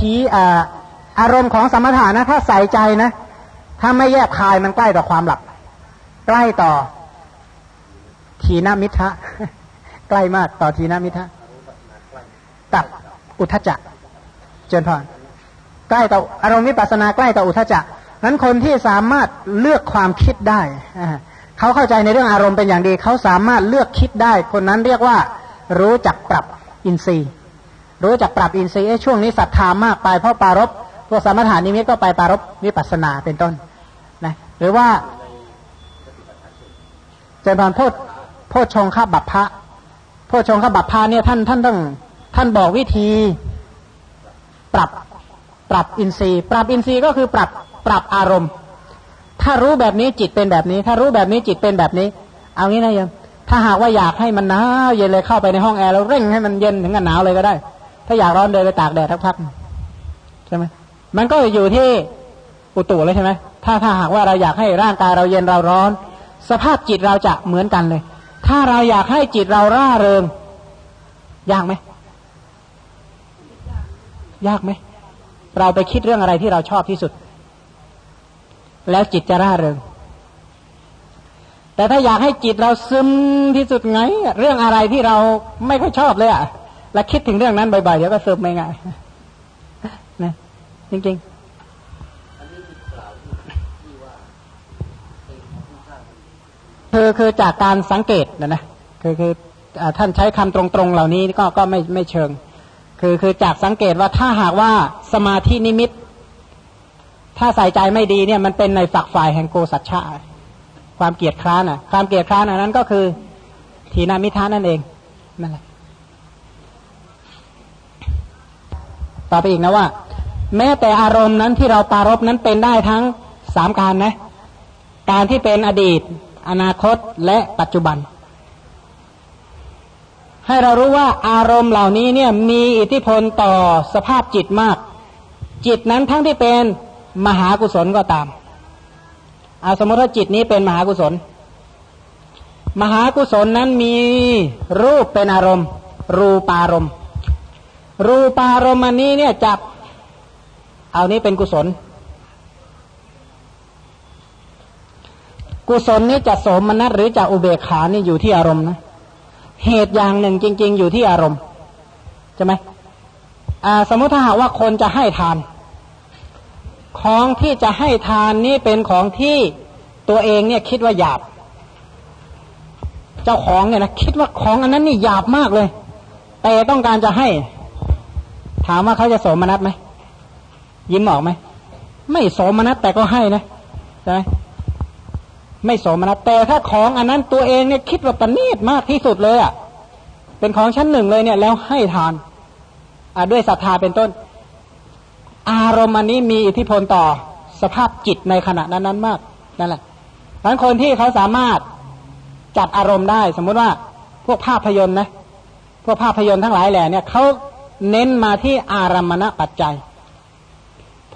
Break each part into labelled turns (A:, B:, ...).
A: ทีอารมณ์ของสมถะนะถ้าใส่ใจนะ ถ้าไม่แยกคายมันใกล้ต่อความหลับ ใกล้ต่อ ทีนามิทะใกล้มากต่อทีนามิทะกับอุทจจะเจนพรใกล้ต่ออารมณ์วิปัสนาใกล้ต่ออุทจจะนั้นคนที่สามารถเลือกความคิดได้เขาเข้าใจในเรื่องอารมณ์เป็นอย่างดี เขาสามารถเลือกคิดได้ คนนั้นเรียกว่า รู้จักปรับอินทรีย์ รู้จักปรับอินทรีย์ช่วงนี้ศรัทธามากไปเพราะปารบพวกสมถานิมิตก็ไปปารบวิปัสนาเป็นต้นนะหรือว่าเจริญพรโพโพชงข้าบัพพะโพชงข้าบัพพะเนี่ยท่านท่านต้องท่านบอกวิธีปรับปรับอินทรีย์ ปรับอินทรีย์ก็คือปรับปรับอารมณ์ ถ้ารู้แบบนี้จิตเป็นแบบนี้ ถ้ารู้แบบนี้จิตเป็นแบบนี้ เอางี้นะโยมถ้าหากว่าอยากให้มันหนาวเย็นเลยเข้าไปในห้องแอร์แล้วเร่งให้มันเย็นถึงกันหนาวเลยก็ได้ ถ้าอยากร้อนเดินไปตากแดดทักพักใช่ไหมมันก็อยู่ที่อุตุเลยใช่ไหมถ้าถ้าหากว่าเราอยากให้ร่างกายเราเย็นเราร้อน สภาพจิตเราจะเหมือนกันเลย ถ้าเราอยากให้จิตเราร่าเริงยากไหมยากไหมเราไปคิดเรื่องอะไรที่เราชอบที่สุด แล้วจิตจะร่าเริง แต่ถ้าอยากให้จิตเราซึมที่สุดไง เรื่องอะไรที่เราไม่ค่อยชอบเลยอะ่ะ แล้วคิดถึงเรื่องนั้นบ่อยๆเดี๋ยวก็ซึมไม่ง่ายนะจริงๆคือคือจากการสังเกตนะนะคือคือท่านใช้คำตรงๆเหล่านี้ก็ก็ไม่ไม่เชิง คือคือจากสังเกตว่าถ้าหากว่าสมาธินิมิต ถ้าใส่ใจไม่ดีเนี่ยมันเป็นในฝักฝ่ายแห่งโกสัจฉะความเกียดคร้านอะ ความเกียดคร้านอันนั้นก็คือทีนามิทานั่นเองนั่นแหละ ต่อไปอีกนะว่า แม้แต่อารมณ์นั้นที่เราปารบนั้นเป็นได้ทั้งสามการนะ การที่เป็นอดีต อนาคตและปัจจุบัน ให้เรารู้ว่าอารมณ์เหล่านี้เนี่ยมีอิทธิพลต่อสภาพจิตมาก จิตนั้นทั้งที่เป็นมหากุศลก็ตามเอาสมมติว่าจิตนี้เป็นมหากุศล มหากุศลนั้นมีรูปเป็นอารมณ์ รูปารมณ์ รูปารมณ์นี้เนี่ยจับ เอานี้เป็นกุศล กุศลนี้จะโสมนัสหรือจะอุเบกขานี่อยู่ที่อารมณ์นะ เหตุอย่างหนึ่งจริง ๆ อยู่ที่อารมณ์ใช่ไหมสมมติถ้าหากว่าคนจะให้ทาน ของที่จะให้ทานนี่เป็นของที่ตัวเองเนี่ยคิดว่าหยาบ เจ้าของเนี่ยนะคิดว่าของอันนั้นนี่หยาบมากเลย แต่ต้องการจะให้ ถามว่าเขาจะโสมนัสไหมยิ้มออกไหมไม่โสมนัสแต่ก็ให้นะใช่ไหมไม่โสมนะแต่ถ้าของอันนั้นตัวเองเนี่ยคิดว่าประณีตมากที่สุดเลยอะ เป็นของชั้นหนึ่งเลยเนี่ย แล้วให้ทานอ่าด้วยศรัทธาเป็นต้น อารมณ์อันนี้มีอิทธิพลต่อสภาพจิตในขณะนั้นนั้นมากนั่นแหละบางคนที่เขาสามารถจัดอารมณ์ได้ สมมุติว่าพวกภาพยนตร์นะพวกภาพยนตร์ทั้งหลายแหล่เนี่ยเขา เน้นมาที่อารมณปัจจัย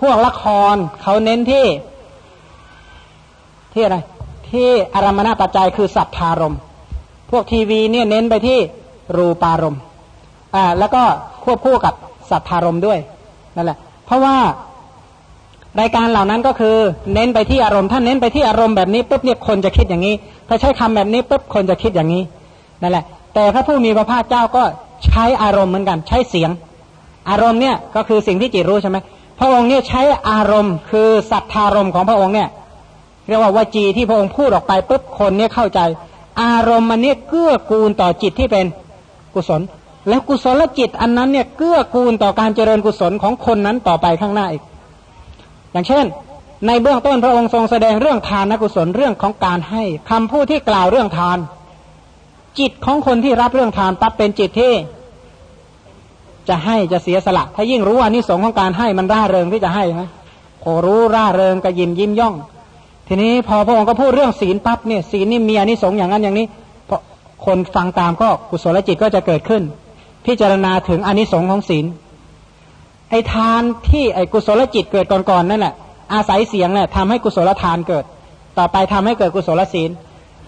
A: พวกละครเขาเน้นที่ ที่อะไร ที่อารมณปัจจัยคือสัทธารมพวกทีวีเนี่ยเน้นไปที่รูปารมอ่า แล้วก็ควบคู่กับสัทธารมด้วยนั่นแหละ เพราะว่ารายการเหล่านั้นก็คือ เน้นไปที่อารมณ์ ถ้าเน้นไปที่อารมณ์แบบนี้ปุ๊บเนี่ยคนจะคิดอย่างนี้ ถ้าใช้คำแบบนี้ปุ๊บคนจะคิดอย่างนี้นั่นแหละ แต่พระผู้มีพระภาคเจ้าก็ ใช้อารมณ์เหมือนกัน ใช้เสียง อารมณ์เนี่ยก็คือสิ่งที่จิตรู้ใช่ไหมพระองค์เนี่ยใช้อารมณ์คือสัทธารมณ์ของพระองค์เนี่ยเรียกว่าวจีที่พระองค์พูดออกไปปุ๊บคนเนี่ยเข้าใจ อารมณ์มันเนี่ยเกื้อกูลต่อจิตที่เป็นกุศล แล้วกุศลจิตอันนั้นเนี่ยเกื้อกูลต่อการเจริญกุศลของคนนั้นต่อไปข้างหน้าอีก อย่างเช่น ในเบื้องต้นพระองค์ทรงแสดงเรื่องทานกุศลเรื่องของการให้คำพูดที่กล่าวเรื่องทาน จิตของคนที่รับเรื่องทานปั๊บเป็นจิตที่ จะให้จะเสียสละ ถ้ายิ่งรู้ว่านิสงของการให้มันร่าเริงที่จะให้ไหมโอรู้ร่าเริงกระยิมยิ้มย่อง ทีนี้พอพระองค์ก็พูดเรื่องศีลปั๊บเนี่ยศีลนี่มีอนิสงส์อย่างนั้นอย่างนี้พอคนฟังตามก็กุศลจิตก็จะเกิดขึ้น พิจารณาถึงอนิสงส์ของศีลไอ้ทานที่ไอ้กุศลจิตเกิดก่อนๆนั่นแหละอาศัยเสียงเนี่ยทำให้กุศลทานเกิด ต่อไปทำให้เกิดกุศลศีล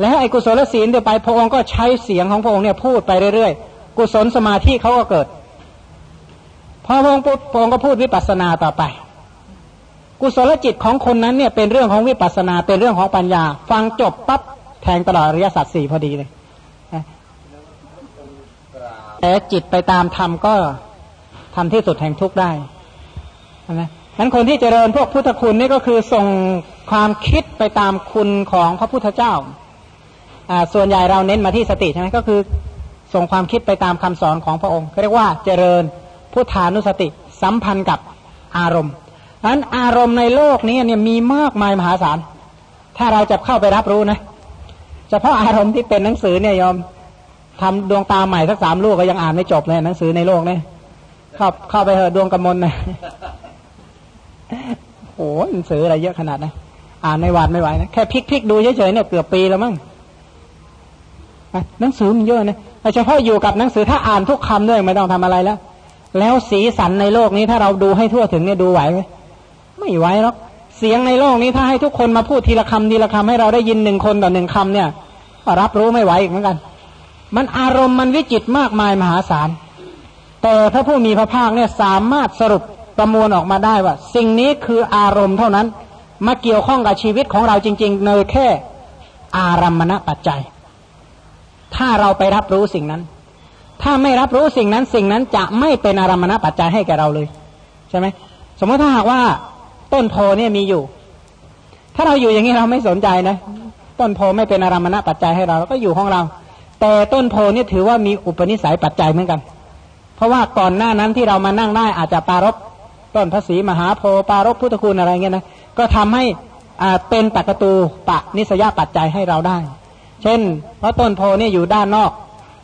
A: แล้วไอ้กุศลศีลเดี๋ยวไปพระองค์ก็ใช้เสียงของพระองค์เนี่ยพูดไปเรื่อยๆ กุศลสมาธิเขาก็เกิด พอพระองค์พระองค์ก็พูดวิปัสสนาต่อไป กุศลจิตของคนนั้นเนี่ยเป็นเรื่องของวิปัสสนาเป็นเรื่องของปัญญา ฟังจบปั๊บแทงตลอดอริยสัจสี่พอดีเลยแต่จิตไปตามธรรมก็ทำที่สุดแห่งทุกข์ได้นะนั้นคนที่เจริญพวกพุทธคุณนี่ก็คือส่งความคิดไปตามคุณของพระพุทธเจ้าอ่าส่วนใหญ่เราเน้นมาที่สติใช่ไหมก็คือ ส่งความคิดไปตามคำสอนของพระองค์เรียกว่าเจริญ พุทธานุสติ สัมพันธ์กับอารมณ์นั้นอารมณ์ในโลกนี้เนี่ยมีมากมายมหาศาล ถ้าเราจะเข้าไปรับรู้นะเฉพาะอารมณ์ที่เป็นหนังสือเนี่ยยอมทำดวงตาใหม่สักสามลูกก็ยังอ่านไม่จบเลยหนังสือในโลกเนี่ยเข้าเข้าไปเถอะดวงกำมลนะโอ้หนังสืออะไรเยอะขนาดนะอ่านไม่หวาดไม่ไหวนะแค่พลิกพลิกดูเฉยๆเนี่ยเกือบปีแล้วมั้งหนังสือมันเยอะนะเฉพาะอยู่กับหนังสือถ้าอ่านทุกคำด้วยไม่ต้องทำอะไรแล้ว แล้วสีสันในโลกนี้ถ้าเราดูให้ทั่วถึงเนี่ยดูไหวไหมไม่ไหวหรอกเสียงในโลกนี้ถ้าให้ทุกคนมาพูดทีละคำทีละคำให้เราได้ยินหนึ่งคนต่อหนึ่งคำเนี่ยรับรู้ไม่ไหวอีกเหมือนกัน มันอารมณ์มันวิจิตมากมายมหาศาลแต่พระผู้มีพระภาคเนี่ยสามารถสรุปประมวลออกมาได้ว่า สิ่งนี้คืออารมณ์เท่านั้น มาเกี่ยวข้องกับชีวิตของเราจริง ๆ ในแค่อารมณปัจจัย ถ้าเราไปรับรู้สิ่งนั้น ถ้าไม่รับรู้สิ่งนั้นสิ่งนั้นจะไม่เป็นอารมณปัจจัยให้แก่เราเลย ใช่ไหมสมมติถ้าหากว่าต้นโพเนี่ยมีอยู่ ถ้าเราอยู่อย่างนี้เราไม่สนใจนะ ต้นโพไม่เป็นอารมณปัจจัยให้เราก็อยู่ของเรา แต่ต้นโพเนี่ยถือว่ามีอุปนิสัยปัจจัยเหมือนกัน เพราะว่าก่อนหน้านั้นที่เรามานั่งได้อาจจะปารบต้นพระศรีมหาโพปารบพุทธคุณอะไรเงี้ยนะก็ทำให้อ่าเป็นตักตูปะนิสยาปัจจัยให้เราได้ เช่น เพราะต้นโพเนี่ยอยู่ด้านนอก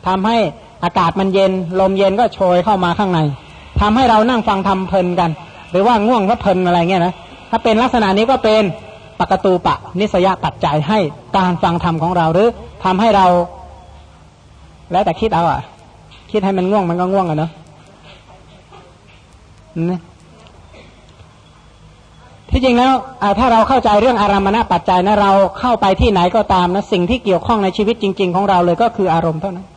A: ทำให้ อากาศมันเย็น ลมเย็นก็โชยเข้ามาข้างในทำให้เรานั่งฟังทำเพลินกัน หรือว่าง่วงก็เพลินอะไรเงี้ยนะถ้าเป็นลักษณะนี้ก็เป็นปกตูปะ นิสยปัจจัยให้การฟังธรรมของเราหรือทำให้เรา แล้วแต่คิดเอาอะ คิดให้มันง่วงมันก็ง่วงอะเนาะที่จริงแล้วถ้าเราเข้าใจเรื่องอารมณปัจจัยนะเราเข้าไปที่ไหนก็ตามนะสิ่งที่เกี่ยวข้องในชีวิตจริง ๆ ของเราเลยก็คืออารมณ์เท่านั้น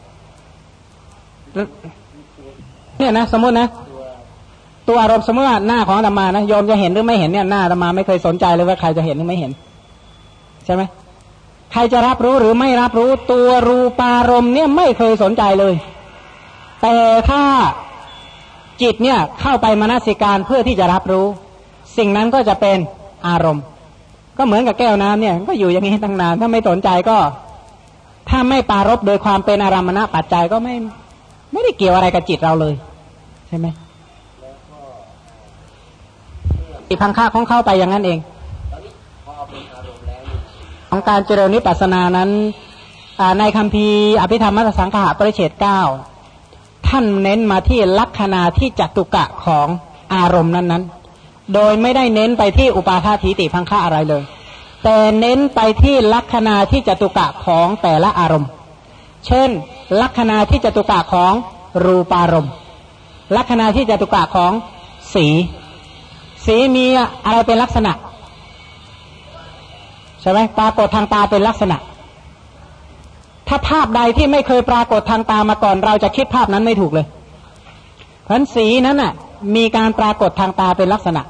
A: เนี่ยนะ สมมตินะ ตัวอารมณ์สมมติว่าหน้าของธรรมานะโยมจะเห็นหรือไม่เห็นเนี่ยหน้าธรรมาไม่เคยสนใจเลยว่าใครจะเห็นหรือไม่เห็น ใช่ไหมใครจะรับรู้หรือไม่รับรู้ตัวรูปารมณ์เนี่ยไม่เคยสนใจเลย แต่ถ้าจิตเนี่ยเข้าไปมนสิการเพื่อที่จะรับรู้ สิ่งนั้นก็จะเป็นอารมณ์ ก็เหมือนกับแก้วน้ำเนี่ย ก็อยู่อย่างนี้ตั้งนานถ้าไม่สนใจก็ ถ้าไม่ปารบโดยความเป็นอารมณะปัจจัยก็ไม่ ไม่ได้เกี่ยวอะไรกับจิตเราเลย ใช่ไหมอีพังค่าของเข้าไปอย่างนั้นเองของการเจริญนิพพานานั้นในคำพีอภิธรรมมัตสังขะปริเฉดเก้าท่านเน้นมาที่ลักษณะที่จัตุกะของอารมณ์นั้นๆ โดยไม่ได้เน้นไปที่อุปาทาทีติพังค่าอะไรเลย แต่เน้นไปที่ลักษณะที่จตุกะของแต่ละอารมณ์ เช่น ลักษณะที่จตุกะของรูปารมณ์ลักษณะที่จตุกะของสี สีมีอะไรเป็นลักษณะใช่ไหมปรากฏทางตาเป็นลักษณะ ถ้าภาพใดที่ไม่เคยปรากฏทางตามาก่อน เราจะคิดภาพนั้นไม่ถูกเลย เพราะสีนั้นน่ะ มีการปรากฏทางตาเป็นลักษณะ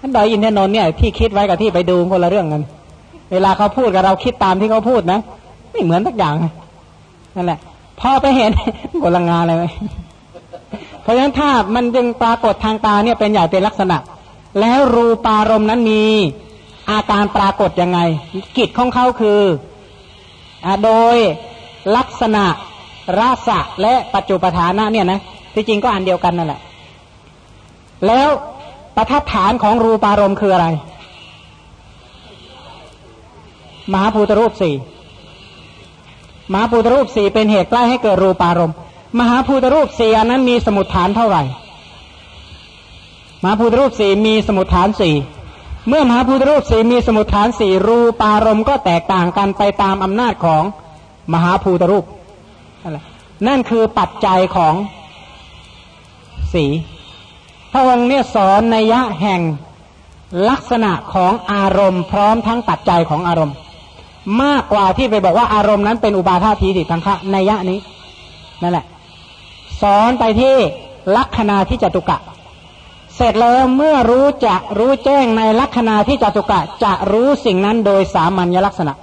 A: ท่านดอยอินทนนท์เนี่ยที่คิดไว้กับที่ไปดูคนละเรื่องกัน เวลาเขาพูดกับเราคิดตามที่เขาพูดนะ ไม่เหมือนสักอย่าง นั่นแหละพอไปเห็นคนละงานเลยเพราะฉะนั้นถ้ามันจึงปรากฏทางตาเนี่ยเป็นใหญ่เป็นลักษณะ แล้วรูปารมณ์นั้นมีอาการปรากฏยังไง กิจของเขาคืออโดยลักษณะราษะและปัจจุปทานะเนี่ยนะที่จริงก็อันเดียวกันนั่นแหละ แล้วประทัดฐานของรูปารมณ์คืออะไร มหาภูตรูปสี่ มหาภูตรูปสี่เป็นเหตุใกล้ให้เกิดรูปารมณ์ มหาภูตรูปสี่อันนั้นมีสมุดฐานเท่าไหร่มหาภูตรูปสี่มีสมุดฐานสี่เมื่อมหาภูตรูปสี่มีสมุดฐานสี่รูปารมณ์ก็แตกต่างกันไปตามอำนาจของมหาภูตรูปนั่นคือปัจจัยของสีพระองค์เนี่ยสอนนัยยะแห่งลักษณะของอารมณ์ พร้อมทั้งปัจจัยของอารมณ์ มากกว่าที่ไปบอกว่าอารมณ์นั้นเป็นอุบาทาทีติทังคะในยะนี้ นั่นแหละ สอนไปที่ลัคนาที่จตุกะ เสร็จแล้วเมื่อรู้จะรู้แจ้งในลัคนาที่จตุกะ จะรู้สิ่งนั้นโดยสามัญลักษณะ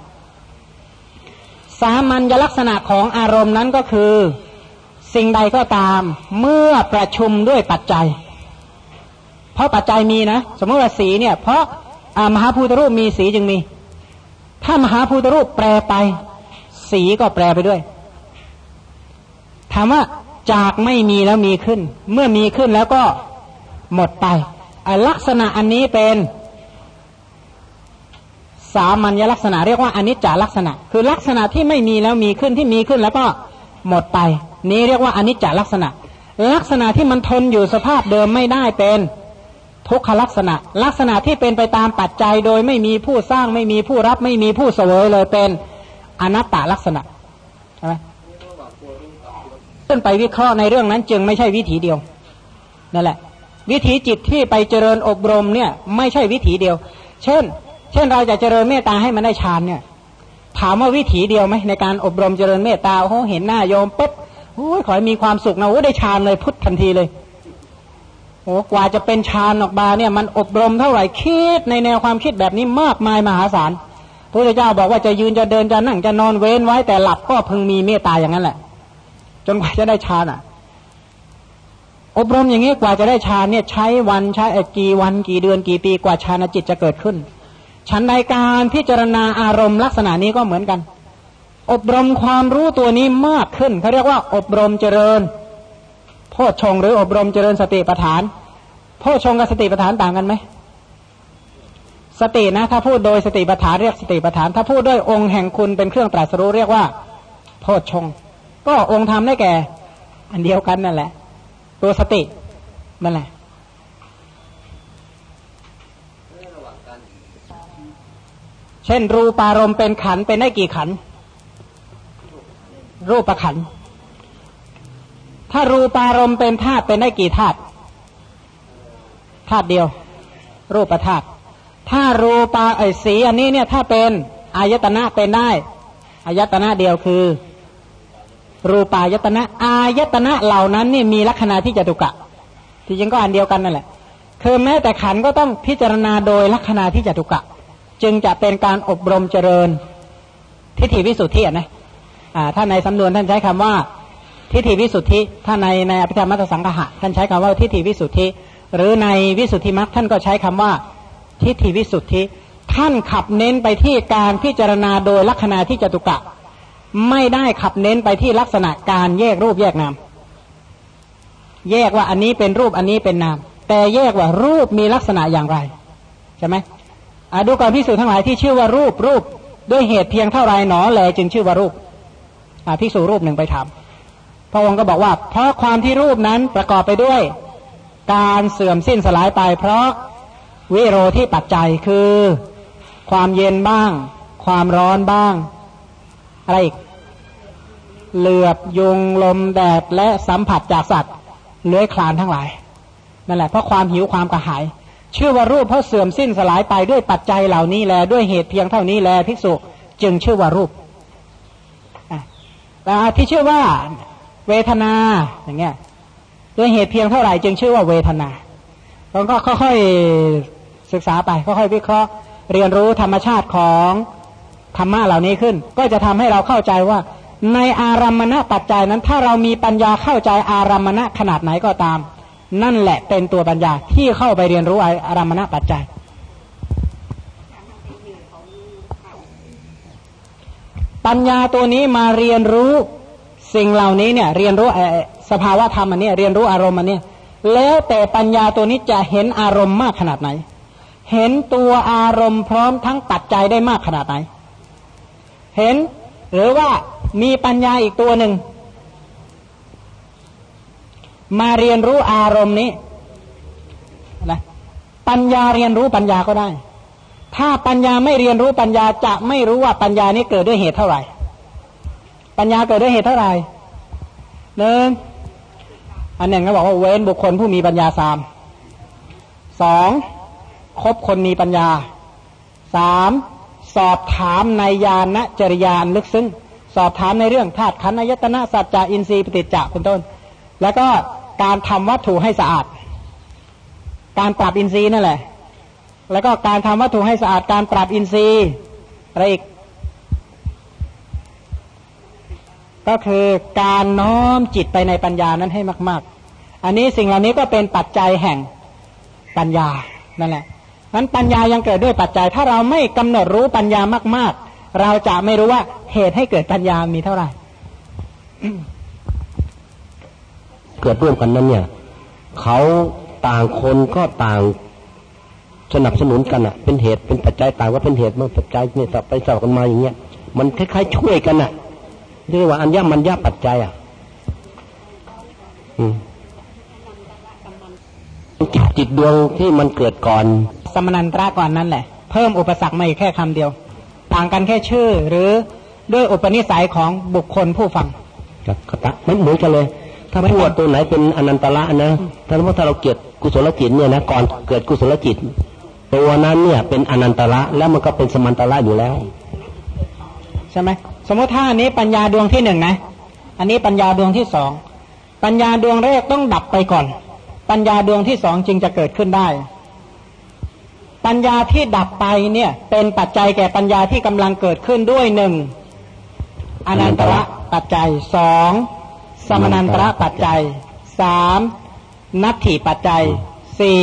A: สามัญลักษณะของอารมณ์นั้นก็คือ สิ่งใดก็ตาม เมื่อประชุมด้วยปัจจัย เพราะปัจจัยมีนะ สมมติว่าสีเนี่ย เพราะมหาภูตรูปมีสีจึงมี ถ้ามหาภูตรูปแปรไป สีก็แปรไปด้วย ถามว่าจากไม่มีแล้วมีขึ้น เมื่อมีขึ้นแล้วก็หมดไปลักษณะอันนี้เป็น สามัญลักษณะเรียกว่าอนิจจลักษณะ คือลักษณะที่ไม่มีแล้วมีขึ้นที่มีขึ้นแล้วก็หมดไป นี้เรียกว่าอนิจจลักษณะ ลักษณะที่มันทนอยู่สภาพเดิมไม่ได้เป็น ทุกขลักษณะ ลักษณะที่เป็นไปตามปัจจัยโดยไม่มีผู้สร้างไม่มีผู้รับไม่มีผู้เสวยเลยเป็นอนัตตลักษณะใช่ไหมขึ้นไปวิเคราะห์ในเรื่องนั้นจึงไม่ใช่วิถีเดียวนั่นแหละ วิถีจิตที่ไปเจริญอบรมเนี่ยไม่ใช่วิถีเดียว เช่น เช่นเราจะเจริญเมตตาให้มันได้ฌานเนี่ยถามว่าวิถีเดียวไหมในการอบรมเจริญเมตตาโอ้เห็นหน้าโยมปุ๊บโอ้ยขอให้มีความสุขนะโอ้ได้ฌานเลยพุทธทันทีเลย โอ้กว่าจะเป็นฌานออกมาเนี่ยมันอบรมเท่าไหร่คิดในแนวความคิดแบบนี้มากมายมหาศาลพระเจ้าบอกว่าจะยืนจะเดินจะนั่งจะนอนเว้นไว้แต่หลับก็พึงมีเมตตาอย่างนั้นแหละ จนกว่าจะได้ฌานอะ อบรมอย่างนี้กว่าจะได้ฌานเนี่ยใช้วันใช้กี่วันกี่เดือนกี่ปีกว่าฌานจิตจะเกิดขึ้นฉันในการพิจารณาอารมณ์ลักษณะนี้ก็เหมือนกัน อบรมความรู้ตัวนี้มากขึ้นเขาเรียกว่า อบรมเจริญ โพชงหรืออบรมเจริญสติปัฏฐานโพชงกับสติปัฏฐานต่างกันไหมสตินะถ้าพูดโดยสติปัฏฐานเรียกสติปัฏฐาน ถ้าพูดด้วยองค์แห่งคุณเป็นเครื่องตรัสรู้เรียกว่าโพชงก็องค์ธรรมได้แก่ อันเดียวกันนั่นแหละ ตัวสตินั่นแหละเช่นรูปารมณ์เป็นขันเป็นได้กี่ขัน รูปประขัน ถ้ารูปารมณ์เป็นธาตุเป็นได้กี่ธาตุธาตุเดียว รูปธาตุถ้ารูปาไอสีอันนี้เนี่ยถ้าเป็นอายตนะเป็นได้อายตนะเดียวคือ รูปายตนะอายตนะเหล่านั้นนี่มีลักษณะที่จตุกะ ที่จริงก็อันเดียวกันนั่นแหละ คือแม้แต่ขันก็ต้องพิจารณาโดยลักษณะที่จตุกะ จึงจะเป็นการอบรมเจริญทิฏฐิวิสุทธินะอ่าถ้าในสำนวนท่านใช้คำว่า ทิฏฐิวิสุทธิ ถ้าในในอภิธรรมมัตสังหะท่านใช้คำว่าทิฏฐิวิสุทธิ หรือในวิสุทธิมรรคท่านก็ใช้คำว่าทิฏฐิวิสุทธิ ท่านขับเน้นไปที่การพิจารณาโดยลักษณะที่จตุกะ ไม่ได้ขับเน้นไปที่ลักษณะการแยกรูปแยกนามแยกว่าอันนี้เป็นรูปอันนี้เป็นนาม แต่แยกว่ารูปมีลักษณะอย่างไรใช่ไหมดูก่อนพิสูจน์ทั้งหลายที่ชื่อว่ารูปรูปด้วยเหตุเพียงเท่าไรหนอแลจึงชื่อว่ารูปพิสูรูปหนึ่งไปถาม พระองค์ก็บอกว่า เพราะความที่รูปนั้นประกอบไปด้วย การเสื่อมสิ้นสลายไป เพราะวิโรที่ปัจจัยคือ ความเย็นบ้าง ความร้อนบ้าง อะไรอีกเหลือบยุงลมแดดและสัมผัสจากสัตว์เลื้อยคลานทั้งหลายนั่นแหละเพราะความหิวความกระหาย ชื่อว่ารูปเพราะเสื่อมสิ้นสลายไปด้วยปัจจัยเหล่านี้แลด้วยเหตุเพียงเท่านี้แลภิกษุจึงชื่อว่ารูปแต่ที่ชื่อว่า เวทนาอย่างเงี้ยด้วยเหตุเพียงเท่าไหร่จึงชื่อว่าเวทนาเราก็ค่อยๆศึกษาไปค่อยๆวิเคราะห์ เรียนรู้ธรรมชาติของธรรมะเหล่านี้ขึ้น ก็จะทำให้เราเข้าใจว่า ในอารัมมณปัจจัยนั้น ถ้าเรามีปัญญาเข้าใจอารัมมณขนาดไหนก็ตาม นั่นแหละเป็นตัวปัญญาที่เข้าไปเรียนรู้อารัมมณปัจจัยปัญญาตัวนี้มาเรียนรู้ สิ่งเหล่านี้เนี่ยเรียนรู้สภาวะธรรมอันนี้เรียนรู้อารมณ์อันนี้แล้วแต่ปัญญาตัวนี้จะเห็นอารมณ์มากขนาดไหน เห็นตัวอารมณ์พร้อมทั้งปัจจัยได้มากขนาดไหน เห็นหรือว่ามีปัญญาอีกตัวหนึ่ง มาเรียนรู้อารมณ์นี้นะปัญญาเรียนรู้ปัญญาก็ได้ ถ้าปัญญาไม่เรียนรู้ปัญญาจะไม่รู้ว่าปัญญานี้เกิดด้วยเหตุเท่าไหร่ ปัญญาเกิดด้วยเหตุเท่าไหร่หนึ่งอันหนึ่งก็บอกว่าเว้นบุคคลผู้มีปัญญาสามสองคบคนมีปัญญาสามสอบถามในญาณจริยานลึกซึ้งสอบถามในเรื่องธาตุขันธ์ยตนะสัจจะอินทรีย์ปฏิจจะเป็นต้น แล้วก็การทำวัตถุให้สะอาด การปรับอินทรีย์นั่นแหละ แล้วก็การทำวัตถุให้สะอาดการปรับอินทรีย์อะไรอีก ก็คือการน้อมจิตไปในปัญญานั้นให้มาก ๆ อันนี้สิ่งเหล่านี้ก็เป็นปัจจัยแห่งปัญญานั่นแหละนั้นปัญญายังเกิดด้วยปัจจัย ถ้าเราไม่กำหนดรู้ปัญญามาก ๆ เราจะไม่รู้ว่าเหตุให้เกิดปัญญามีเท่าไหร่
B: เกิดร่วมกันนั้นเนี่ยเขาต่างคนก็ต่างสนับสนุนกันอะ เป็นเหตุเป็นปัจจัยต่างว่าเป็นเหตุมันปัจจัยเนี่ยสับไปสับกันมาอย่างเงี้ยมันคล้ายๆช่วยกันอะ เรียกว่าอันย่ามันย่าปัจจัยอะจิตจิตดวงที่มันเกิดก่อน
A: สมนันตระก่อนนั้นแหละ เพิ่มอุปสรรคมาอีกแค่คำเดียว ต่างกันแค่ชื่อ หรือด้วยอุปนิสัยของบุคคลผู้ฟัง
B: ครับกตะไม่เหมือนกันเลย ถ้าพูดตัวไหนเป็นอนันตระนะถ้าว่าถ้าเราเกิดกุศลจิตเนี่ยนะก่อนเกิดกุศลจิต ตัวนั้นเนี่ยเป็นอนันตระแล้วมันก็เป็นสมันตระอยู่แล้ว
A: ใช่ไหม สมมติถ้าอันนี้ปัญญาดวงที่หนึ่งนะ อันนี้ปัญญาดวงที่สอง ปัญญาดวงแรกต้องดับไปก่อน ปัญญาดวงที่สองจึงจะเกิดขึ้นได้ ปัญญาที่ดับไปเนี่ย เป็นปัจจัยแก่ปัญญาที่กำลังเกิดขึ้นด้วยหนึ่งอนันตระปัจจัยสองสมนันตระปัจจัยสามนัตถิปัจจัยสี่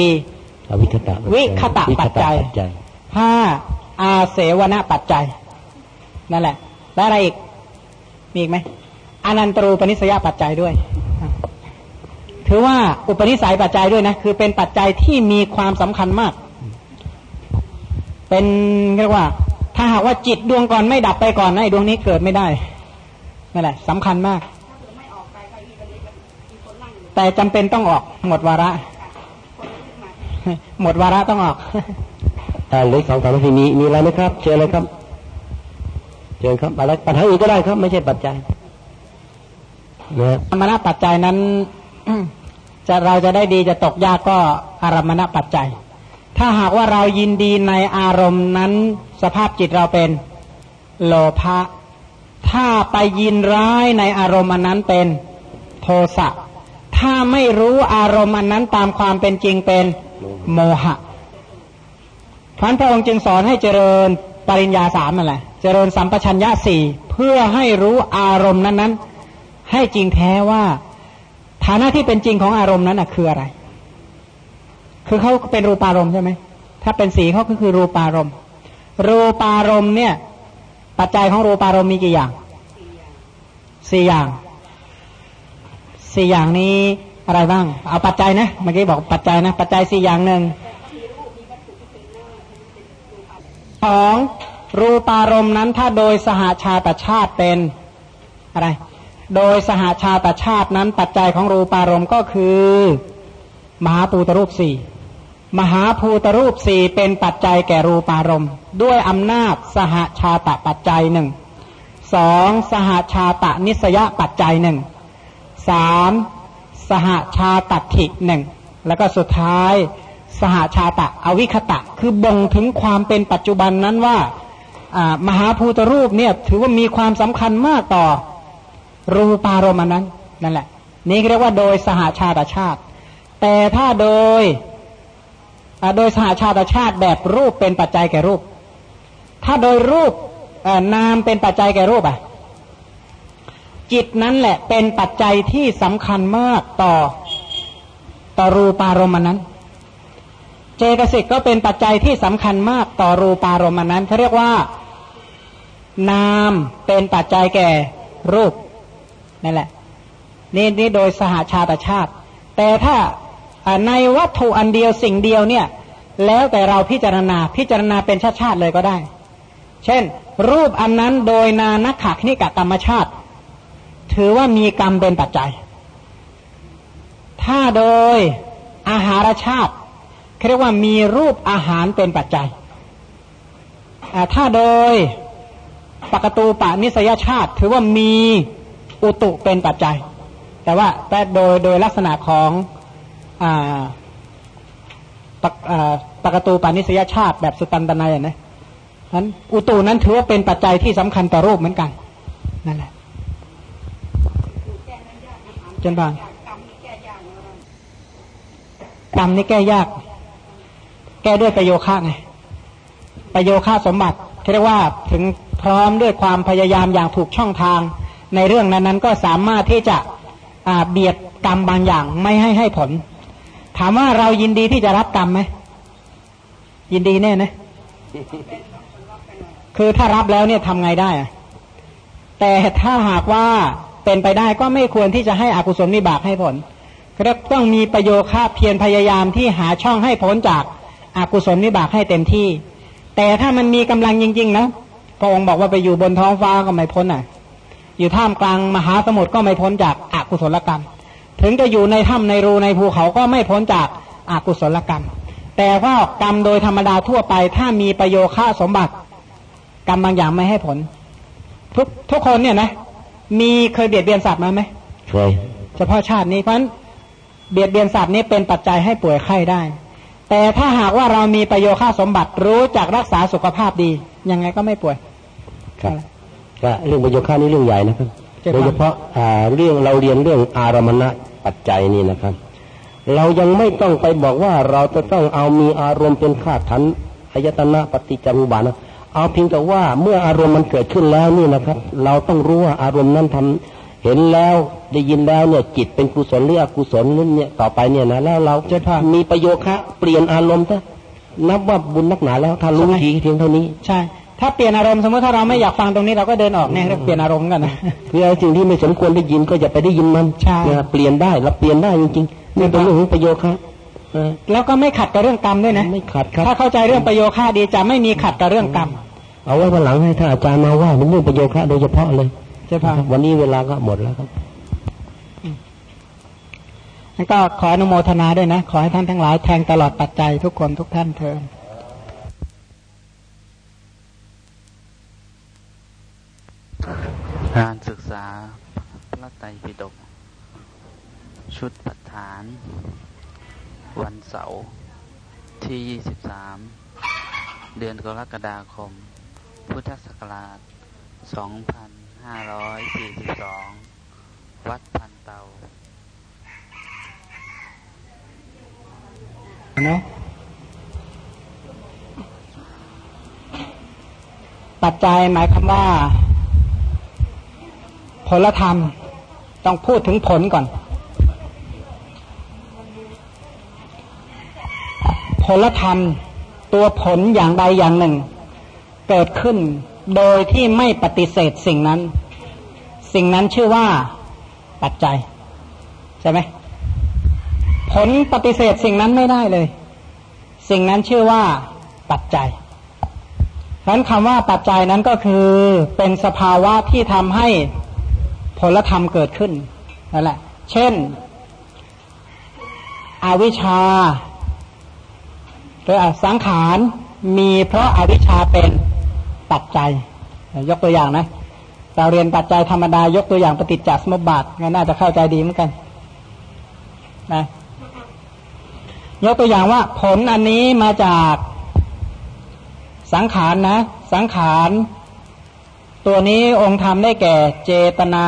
B: วิคตะ
A: วิคตะปัจจัยห้าอาเสวนปัจจัย นั่นแหละ และอะไรอีก มีอีกไหมอนันตรูปนิสยปัจจัยด้วย ถือว่าอุปนิสัยปัจจัยด้วยนะ คือเป็นปัจจัยที่มีความสำคัญมาก เป็นเรียกว่า ถ้าหากว่าจิตดวงก่อนไม่ดับไปก่อนนะดวงนี้เกิดไม่ได้นั่นแหละสำคัญมาก แต่จำเป็นต้องออก หมดวาระ หมดวาระต้องออก
B: อ่าเลยสองสามนาทีมีมีอะไรไหมครับ เชิญเลยครับ เชิญครับอะไรปัญหาอื่นก็ได้ครับ ไม่ใช่ปัจจัย
A: นะธรรมะปัจจัยนั้นจะเราจะได้ดีจะตกยากก็อารมณปัจจัย ถ้าหากว่าเรายินดีในอารมณ์นั้น สภาพจิตเราเป็นโลภะถ้าไปยินร้ายในอารมณ์อันนั้นเป็นโทสะถ้าไม่รู้อารมณ์อันนั้นตามความเป็นจริงเป็นโมหะพันพระองค์จึงสอนให้เจริญ ปริญญาสามนั่นแหละเจริญสัมปชัญญะสี่เพื่อให้รู้อารมณ์นั้นนั้นให้จริงแท้ว่าฐานะที่เป็นจริงของอารมณ์นั้นคืออะไร คือเขาเป็นรูปารมณ์ใช่ไหมถ้าเป็นสีเขาก็คือรูปารมณ์ รูปารมณ์เนี่ย ปัจจัยของรูปารมณ์มีกี่อย่างสี่อย่างสี่อย่างนี้อะไรบ้าง เอาปัจจัยนะเมื่อกี้บอกปัจจัยนะ ปัจจัยสี่อย่างหนึ่ง สองรูปารมณ์นั้นถ้าโดยสหาชาตชาติเป็นอะไร โดยสหาชาตชาตินั้นปัจจัยของรูปารมณ์ก็คือ มหาปูตรูปสี่มหาภูตรูปสี่เป็นปัจจัยแก่รูปารมณ์ ด้วยอำนาจสหชาตะปัจจัยหนึ่งสองสหชาตะนิสยปัจจัยหนึ่งสามสหชาตัถิหนึ่งแล้วก็สุดท้าย สหชาตะ อวิคตะ คือบ่งถึงความเป็นปัจจุบันนั้นว่ามหาภูตรูปเนี่ยถือว่ามีความสำคัญมากต่อรูปารมณ์นั้นนั่นแหละ นี่เรียกว่าโดยสหชาตชาติ แต่ถ้าโดยโดยสหชาติชาติแบบรูปเป็นปัจจัยแก่รูป ถ้าโดยรูปนามเป็นปัจจัยแก่รูปอะจิตนั้นแหละเป็นปัจจัยที่สำคัญมากต่อต่อรูปารมณ์นั้น เจตสิกก็เป็นปัจจัยที่สำคัญมากต่อรูปารมณ์นั้นเขาเรียกว่า นามเป็นปัจจัยแก่รูปนั่นแหละนี่นี่โดยสหาชาติชาติ แต่ถ้าในวัตถุอันเดียวสิ่งเดียวเนี่ย แล้วแต่เราพิจารณาพิจารณาเป็นชาติชาติเลยก็ได้ เช่น รูปอันนั้นโดยนานักขักนิกกรรมชาติ ถือว่ามีกรรมเป็นปัจจัย ถ้าโดยอาหารชาติ เรียกว่ามีรูปอาหารเป็นปัจจัยถ้าโดยปกตูปานิสยชาติ ถือว่ามีอุตุเป็นปัจจัย แต่ว่าแต่โดยโดยลักษณะของปกปกตูปานิสยชาติแบบสุตันตนายนะนั้นอุตูนั้นถือว่าเป็นปัจจัยที่สำคัญต่อรูปเหมือนกันนั่นแหละจนบางกรรมนี่แก้ยากแก้ด้วยประโยคะไงประโยคะสมบัติเรียกว่าถึงพร้อมด้วยความพยายามอย่างถูกช่องทาง ในเรื่องนั้นๆ ก็สามารถที่จะเบียดกรรมบางอย่างไม่ให้ให้ผล ถามว่าเรายินดีที่จะรับกรรมไหมยินดีแน่นะคือถ้ารับแล้วเนี่ยทำไงได้อะแต่ถ้าหากว่าเป็นไปได้ก็ไม่ควรที่จะให้อกุศลมีบากให้ผลก็ต้องมีประโยชน์เพียรพยายามที่หาช่องให้พ้นจาก อากุศลวิบากให้เต็มที่ แต่ถ้ามันมีกำลังจริงๆนะพระองค์บอกว่าไปอยู่บนท้องฟ้าก็ไม่พ้นอะ อยู่ท่ามกลางมหาสมุทรก็ไม่พ้นจากอากุศลกรรม ถึงจะอยู่ในถ้ำในรูในภูเขาก็ไม่พ้นจากอากุศลกรรม แต่ว่ากรรมโดยธรรมดาทั่วไป ถ้ามีประโยชน์ค่าสมบัติ กรรมบางอย่างไม่ให้ผล ทุกทุกคนเนี่ยนะ มีเคยเบียดเบียนสัตว์มาไหม
B: เคย
A: เฉพาะชาตินี้เพราะเบียดเบียนสัตว์นี้เป็นปัจจัยให้ป่วยไข้ได้ แต่ถ้าหากว่าเรามีประโยชน์ค่าสมบัติรู้จักรักษาสุขภาพดี ยังไงก็ไม่ป่วย
B: ครับก็เรื่องประโยชน์ค่านี้เรื่องใหญ่นะครับ โดยเฉพาะเรื่องเราเรียนเรื่องอารมณะปัจจัยนี่นะครับ เรายังไม่ต้องไปบอกว่าเราจะต้องเอามีอารมณ์เป็นข้าทันอายตนะปฏิจจามุบานะเอาเพียงแต่ว่าเมื่ออารมณ์มันเกิดขึ้นแล้วนี่นะครับ เราต้องรู้ว่าอารมณ์นั้นทำ เห็นแล้วได้ยินแล้วเนี่ยจิตเป็นกุศลหรืออกุศลนั่นเนี่ยต่อไปเนี่ยนะแล้วเราจะมีประโยชน์คะเปลี่ยนอารมณ์ถ้านับว่าบุญนักหนาแล้วถ้ารู้ทีเพียงเท่านี้
A: ใช่ถ้าเปลี่ยนอารมณ์สมมติถ้าเราไม่อยากฟังตรงนี้เราก็เดินออกเนี่ยเปลี่ยนอารมณ์กันนะ
B: คือสิ่งที่ไม่สมควรได้ยินก็อย่าไปได้ยินมันใช่เปลี่ยนได้เราเปลี่ยนได้จริงๆนี่เป็นเรื่องของประโยชน์ครับ
A: แล้วก็ไม่ขัดกับเรื่องกรรมด้วยนะ
B: ไม่ขัดครับ
A: ถ้าเข้าใจเรื่องประโยชน์ค่าดีจะไม่มีขัดกับเรื่องกรรม
B: เอาไว้วันหลังให้ท่านอาจารย์มาว่าเป็นเรื่องประโยชน์ค่าโดยเฉพาะเลย ใช่ไหมวันนี้เวลาก็หมดแล้วครับ
A: แล้วก็ขออนุโมทนาด้วยนะ ขอให้ท่านทั้งหลายแทงตลอดปัจจัยทุกคนทุกท่านเถิด
C: การศึกษาพระไตรปิฎกชุดปัฏฐาน วันเสาร์ที่ 23 เดือนกรกฎาคม พุทธศักราช 2542วัดพันเตา
A: นะปัจจัยหมายคำว่า ผลธรรม ต้องพูดถึงผลก่อน ผลธรรม ตัวผลอย่างใดอย่างหนึ่ง เกิดขึ้น โดยที่ไม่ปฏิเสธสิ่งนั้น สิ่งนั้นชื่อว่าปัจจัย ใช่ไหมผลปฏิเสธสิ่งนั้นไม่ได้เลย สิ่งนั้นชื่อว่าปัจจัยนั้นคำว่าปัจจัยนั้นก็คือเป็นสภาวะที่ทำให้ผลธรรมเกิดขึ้นนั่นแหละ เช่น อวิชชาหรือสังขารมีเพราะอาวิชชาเป็น ปัจจัย ยกตัวอย่างนะ เราเรียนปัจจัยธรรมดายกตัวอย่างปฏิจจสมุปบาทงั้นน่าจะเข้าใจดีเหมือนกันนะยกตัวอย่างว่าผลอันนี้มาจากสังขารนะ สังขารตัวนี้องค์ธรรมได้แก่เจตนา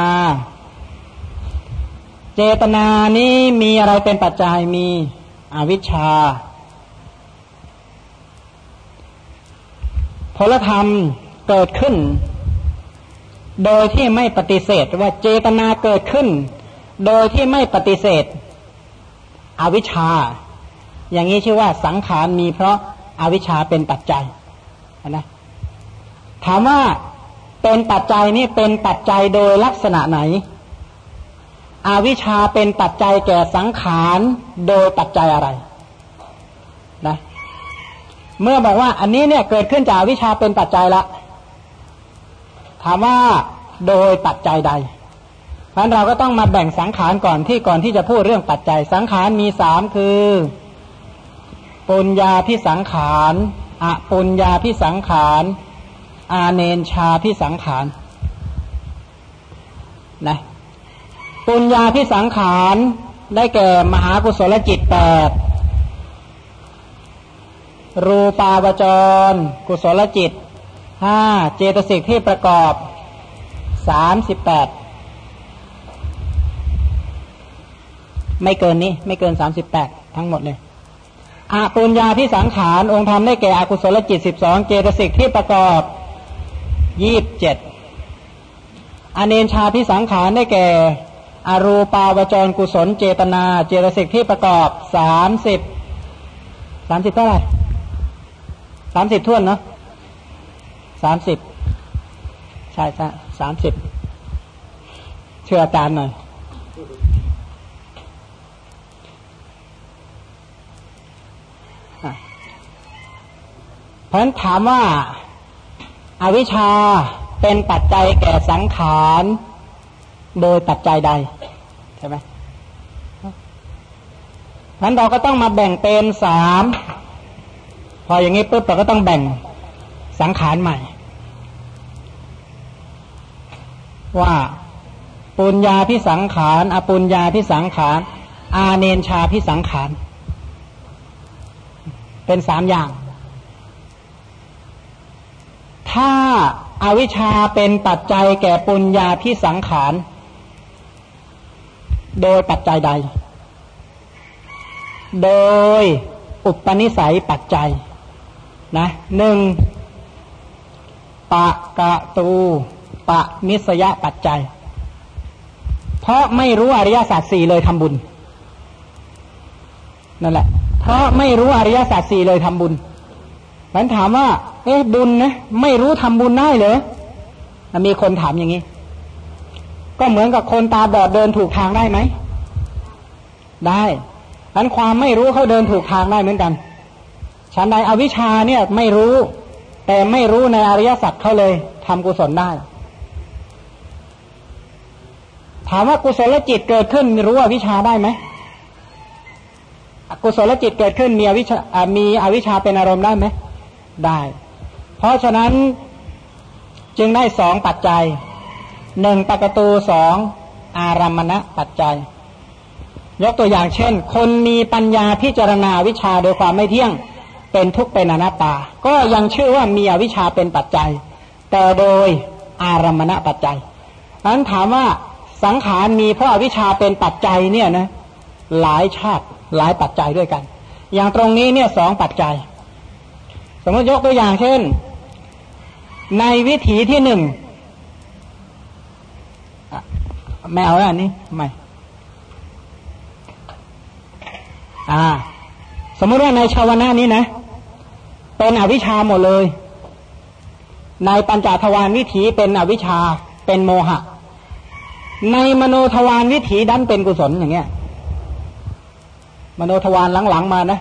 A: เจตนานี้มีอะไรเป็นปัจจัยมีอวิชชา ผลธรรมเกิดขึ้น โดยที่ไม่ปฏิเสธว่าเจตนาเกิดขึ้น โดยที่ไม่ปฏิเสธ อวิชชา อย่างนี้ชื่อว่าสังขารมีเพราะอาวิชชาเป็นปัจจัยนะถามว่าเป็นปัจจัยนี่เป็นปัจจัยโดยลักษณะไหน อวิชชาเป็นปัจจัยแก่สังขารโดยปัจจัยอะไร เมื่อบอกว่าอันนี้เนี่ยเกิดขึ้นจากวิชาเป็นปัจจัยละ ถามว่าโดยปัจจัยใดเพราะเราก็ต้องมาแบ่งสังขารก่อนที่ก่อนที่จะพูดเรื่องปัจจัย สังขารมีสามคือปุญญาพิสังขารอปุญญาพิสังขาร อาเนนชาพิสังขารนะปุญญาพิสังขารได้แก่มหากุศลจิตแปด รูปาวจร กุศลจิตห้าเจตสิกที่ประกอบสามสิบแปดไม่เกินนี้ ไม่เกินสามสิบแปดทั้งหมดเลยอาปุญญาที่สังขาร องค์ธรรมได้แก่อกุศลจิตสิบสองเจตสิกที่ประกอบยี่บเจ็ดอเนชาที่สังขารได้แก่ อรูปาวจรกุศลเจตนา เจตสิกที่ประกอบสามสิบสามสิบเท่าไหร่ สามสิบท่วนเนาะสามสิบใช่ใช่สามสิบเชื่ออาจารย์หน่อยเพราะฉะนั้นถามว่าอาวิชชาเป็นปัจจัยแก่สังขารโดยปัจจัยใดใช่ไหมนั้นเราก็ต้องมาแบ่งเป็นสาม พออย่างนี้ปุ๊บเราก็ต้องแบ่งสังขารใหม่ ว่าปุญญาพิสังขารอปุญญาพิสังขาร อาเนนชาพิสังขาร เป็นสามอย่าง ถ้าอาวิชชาเป็นปัจจัยแก่ปุญญาพิสังขาร โดยปัจจัยใด โดยอุปนิสัยปัจจัย นะหนึ่งปะกะตูปะนิสยปัจจัย เพราะไม่รู้อริยสัจสี่เลยทำบุญนั่นแหละ เพราะไม่รู้อริยสัจสี่เลยทำบุญมันถามว่า เอ๊ะบุญนะไม่รู้ทำบุญได้เหรอมีคนถามอย่างนี้ ก็เหมือนกับคนตาบอดเดินถูกทางได้ไหม ได้ดันความไม่รู้เขาเดินถูกทางได้เหมือนกัน ฉันใดอวิชชาเนี่ยไม่รู้ แต่ไม่รู้ในอริยสัจเขาเลยทำกุศลได้ ถามว่ากุศลจิตเกิดขึ้นรู้อวิชชาได้ไหมกุศลจิตเกิดขึ้นมีอวิชามีอวิชชาเป็นอารมณ์ได้ไหมได้ เพราะฉะนั้นจึงได้สองปัจจัยหนึ่งปกตูสองอารามณะปัจจัย ยกตัวอย่างเช่น คนมีปัญญาพิจารณาวิชาโดยความไม่เที่ยง เป็นทุกข์เป็นอนัตตา ก็ยังชื่อว่ามีอวิชาเป็นปัจจัย แต่โดยอารมณะปัจจัยนั้นถามว่าสังขารมีเพราะอวิชชาเป็นปัจจัยเนี่ยนะหลายชาติหลายปัจจัยด้วยกัน อย่างตรงนี้เนี่ยสองปัจจัย สมมติยกตัวอย่างเช่น ในวิถีที่หนึ่งไม่เอาอันนี้ไม่อ่า สมมติว่าในชาวนานี้นะ เป็นอวิชชาหมดเลย ในปัญจทวารวิถีเป็นอวิชชาเป็นโมหะ ในมโนทวารวิถีดันเป็นกุศลอย่างเงี้ย มโนทวารหลังๆมานะ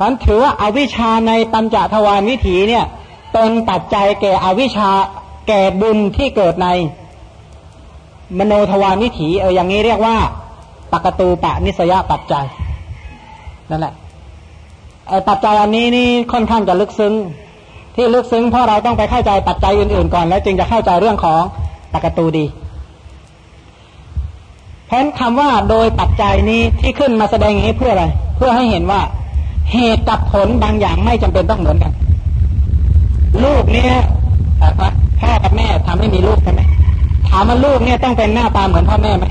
A: นั้นถือว่าอาวิชชาในปัญจทวารวิถีเนี่ยเป็นปัจจัยแก่อวิชชาแก่บุญที่เกิดใน มโนทวารวิถีเอออย่างนี้เรียกว่าปกตูปะนิสยปัจจัยนั่นแหละ ไอ้ปัจจัยอันนี้นี่ค่อนข้างจะลึกซึ้ง ที่ลึกซึ้งเพราะเราต้องไปเข้าใจปัจจัยอื่นๆก่อน แล้วจึงจะเข้าใจเรื่องของปกตูดี เพราะคำว่าโดยปัจจัยนี้ที่ขึ้นมาแสดงอย่างนี้เพื่ออะไร เพื่อให้เห็นว่าเหตุกับผลบางอย่างไม่จำเป็นต้องเหมือนกัน ลูกเนี่ยพ่อกับแม่ทำให้มีลูกใช่ไหมถามว่าลูกเนี่ยต้องเป็นหน้าตาเหมือนพ่อแม่ไหม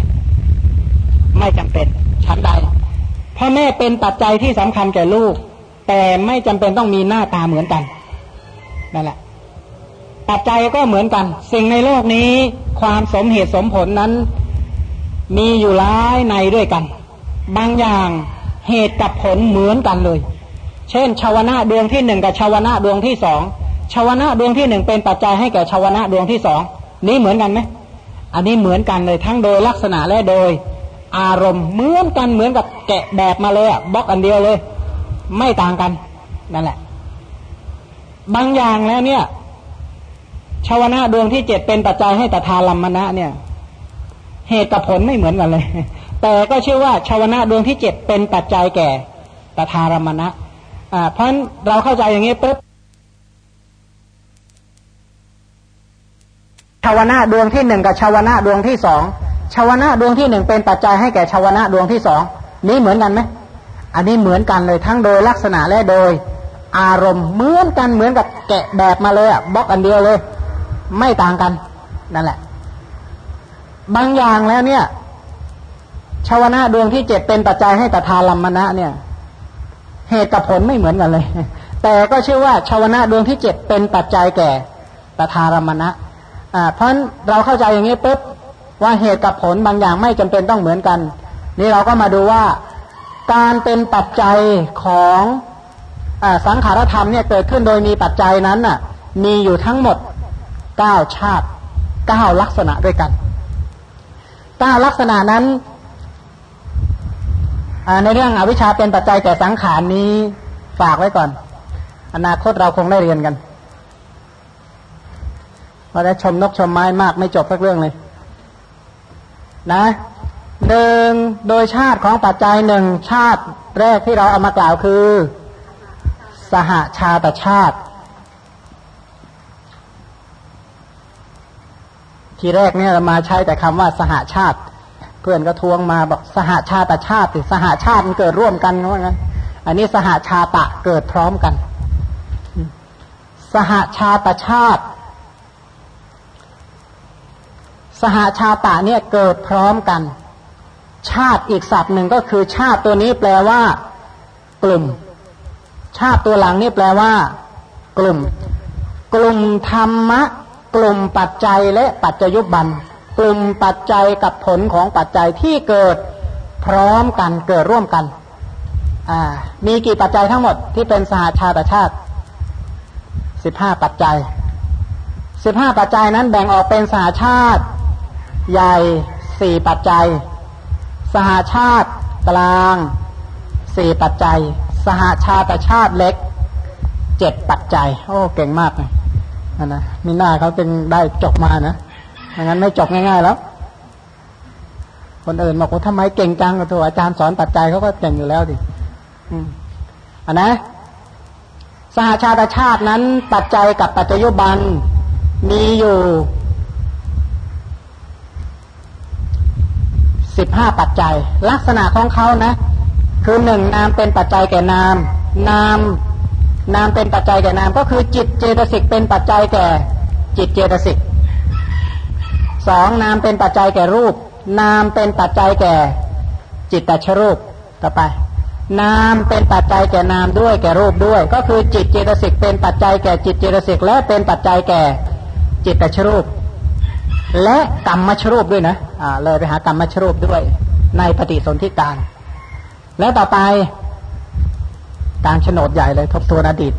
A: ไม่จำเป็นชั้นใดพ่อแม่เป็นปัจจัยที่สำคัญแก่ลูก แต่ไม่จำเป็นต้องมีหน้าตาเหมือนกันนั่นแหละปัจจัยก็เหมือนกัน สิ่งในโลกนี้ ความสมเหตุสมผลนั้น มีอยู่หลายในด้วยกัน บางอย่างเหตุกับผลเหมือนกันเลย เช่นชาวนะดวงที่หนึ่งกับชาวนะดวงที่สองชาวนะดวงที่หนึ่งเป็นปัจจัยให้แก่ชาวนะดวงที่สองนี้เหมือนกันไหมอันนี้เหมือนกันเลยทั้งโดยลักษณะและโดย อารมณ์เหมือนกันเหมือนกับแกะแบบมาเลยอะบล็อกอันเดียวเลย ไม่ต่างกันนั่นแหละ บางอย่างแล้วเนี่ยชาวนะดวงที่เจ็ดเป็นปัจจัยให้ตถาลัมมณะเนี่ย เหตุกับผลไม่เหมือนกันเลย แต่ก็เชื่อว่าชาวนะดวงที่เจ็ดเป็นปัจจัยแก่ตถารมณะอ่าเพราะเราเข้าใจอย่างนี้ปุ๊บชาวนะดวงที่หนึ่งกับชาวนะดวงที่สองชาวนะดวงที่หนึ่งเป็นปัจจัยให้แก่ชาวนะดวงที่สองนี้เหมือนกันไหม อันนี้เหมือนกันเลยทั้งโดยลักษณะและโดย อารมณ์เหมือนกันเหมือนกับแกะแบบมาเลยอะบล็อกอันเดียวเลย ไม่ต่างกันนั่นแหละ บางอย่างแล้วเนี่ยชาวนะดวงที่เจ็ดเป็นปัจจัยให้ตถาลัมมณะเนี่ย เหตุกับผลไม่เหมือนกันเลย แต่ก็เชื่อว่าชาวนะดวงที่เจ็ดเป็นปัจจัยแก่ตถารมณะอ่าเพราะเราเข้าใจอย่างนี้ปุ๊บว่าเหตุกับผลบางอย่างไม่จำเป็นต้องเหมือนกัน นี่เราก็มาดูว่า การเป็นปัจจัยของอสังขารธรรมเนี่ยเกิดขึ้นโดยมีปัจจัยนั้นน่ะ มีอยู่ทั้งหมดเก้าชาติเก้าลักษณะด้วยกันเก้าลักษณะนั้นในเรื่องอวิชชาเป็นปัจจัยแก่สังขารนี้ฝากไว้ก่อน อนาคตเราคงได้เรียนกันเราะได้ชมนกชมไม้มากไม่จบสักเรื่องเลย นะ หนึ่งโดยชาติของปัจจัยหนึ่งชาติแรกที่เราเอามากล่าวคือ สหาชาตชาติ ทีแรกเนี่ยเรามาใช้แต่คำว่าสหาชาติ เพื่อนก็ทวงมาบอกสหาชาตชาติสหาชาติมันเกิดร่วมกันว่างั้นอันนี้สหาชาตะเกิดพร้อมกัน สหาชาตชาติ สหาชาตะเนี่ยเกิดพร้อมกัน ชาติอีกศัพท์หนึ่งก็คือ ชาติตัวนี้แปลว่า กลุ่ม ชาติตัวหลังนี่แปลว่า กลุ่ม กลุ่มธรรมะ กลุ่มปัจจัยและปัจจยุบันกลุ่มปัจจัยกับผลของปัจจัยที่เกิดพร้อมกันเกิดร่วมกัน อ่า มีกี่ปัจจัยทั้งหมดที่เป็นสหาชาติชาติสิบห้าปัจจัยสิบห้าปัจจัยนั้นแบ่งออกเป็นสหาชาติ ใหญ่สี่ปัจจัย สหาชาติกลางสี่ปัจจัย สหาชาติชาติเล็กเจ็ดปัจจัย โอ้เก่งมากเลยนะมีหน้าเขาจึงได้จบมานะไม่งั้นไม่จบง่าย ๆ แล้ว คนอื่นบอกว่าทำไมเก่งจังตัวอาจารย์สอนปัจจัยเขาก็เก่งอยู่แล้วดิอันนะ สหาชาติชาตินั้น ปัจจัยกับปัจจยุบันมีอยู่ สิบห้าปัจจัย ลักษณะของเขานะ คือหนึ่งนามเป็นปัจจัยแก่นาม นามนามเป็นปัจจัยแก่นามก็คือจิตเจตสิกเป็นปัจจัยแก่ จิตเจตสิกสองนามเป็นปัจจัยแก่รูป นามเป็นปัจจัยแก่ จิตตชรูปต่อไป นามเป็นปัจจัยแก่นามด้วยแก่รูปด้วย ก็คือจิตเจตสิกเป็นปัจจัยแก่จิตเจตสิกและเป็นปัจจัยแก่ จิตตชรูป และกรรมมชรูปด้วยนะอ่าเลยไปหากรรมมชรูปด้วย ในปฏิสนธิการ แล้วต่อไปการโฉนดใหญ่เลย ทบทวนอดีต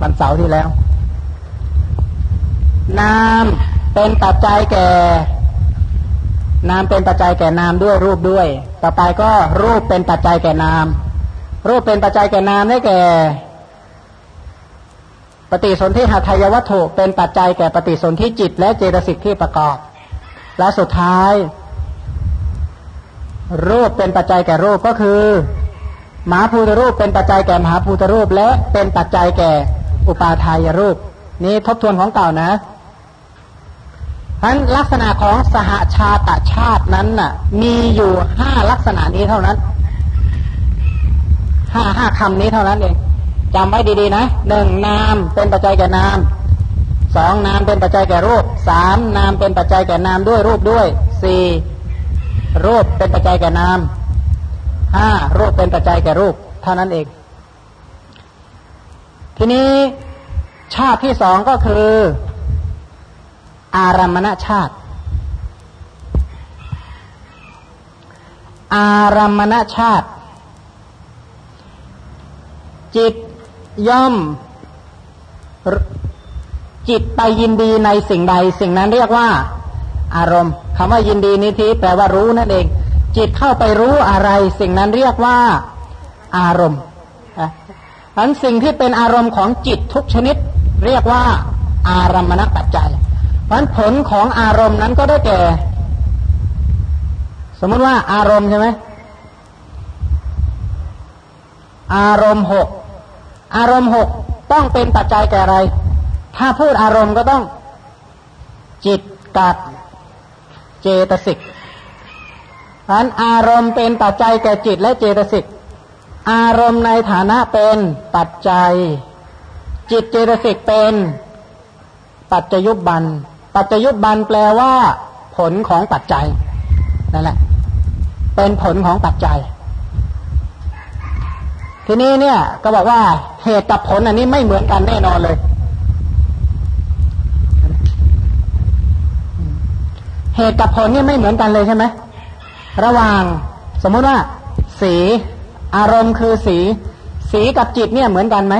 A: วันเสาร์ที่แล้ว นามเป็นปัจจัยแก่ นามเป็นปัจจัยแก่นามด้วยรูปด้วย ต่อไปก็รูปเป็นปัจจัยแก่นาม รูปเป็นปัจจัยแก่นามได้แก่ ปฏิสนธิหาทายวัตถุเป็นปัจจัยแก่ปฏิสนธิจิตและเจตสิกที่ประกอบ และสุดท้าย รูปเป็นปัจจัยแก่รูปก็คือมหาภูตรูปเป็นปัจจัยแก่มหาภูตรูป และเป็นปัจจัยแก่อุปาทายรูป นี้ทบทวนของเก่านะฉะนั้นลักษณะของสหาชาตชาตินั้นน่ะ มีอยู่ห้าลักษณะนี้เท่านั้นห้าห้าคำนี้เท่านั้นเอง จำไว้ดีๆนะหนึ่งนามเป็นปัจจัยแก่นามสองนามเป็นปัจจัยแก่รูปสามนามเป็นปัจจัยแก่นามด้วยรูปด้วยสี่รูปเป็นปัจจัยแก่นามห้ารูปเป็นปัจจัยแก่รูปเท่านั้นเอง ทีนี้ชาติที่สองก็คือ อารามณชาติ อารามณชาติ จิต ย่อมจิตไปยินดีในสิ่งใด สิ่งนั้นเรียกว่า อารมณ์คำว่ายินดีนี้ทีแปลว่ารู้นั่นเอง จิตเข้าไปรู้อะไร สิ่งนั้นเรียกว่าอารมณ์อันสิ่งที่เป็นอารมณ์ของจิตทุกชนิด เรียกว่า อารมณปัจจัยเพราะผลของอารมณ์นั้นก็ได้แก่ สมมติว่าอารมณ์ใช่ไหมอารมณ์หก อารมณ์หกต้องเป็นปัจจัยแก่อะไร ถ้าพูดอารมณ์ก็ต้อง จิตกับเจตสิกอันอารมณ์เป็นปัจจัยแก่จิตและเจตสิก อารมณ์ในฐานะเป็นปัจจัย จิตเจตสิกเป็นปัจจยุบัน ปัจจยุบันแปลว่า ผลของปัจจัยนั่นแหละ เป็นผลของปัจจัย ทีนี้เนี่ยก็บอกว่าเหตุกับผลอันนี้ไม่เหมือนกันแน่นอนเลย เหตุกับผลนี่ไม่เหมือนกันเลยใช่ไหมระหว่างสมมติว่า สีอารมณ์คือสี สีกับจิตเนี่ยเหมือนกันไหม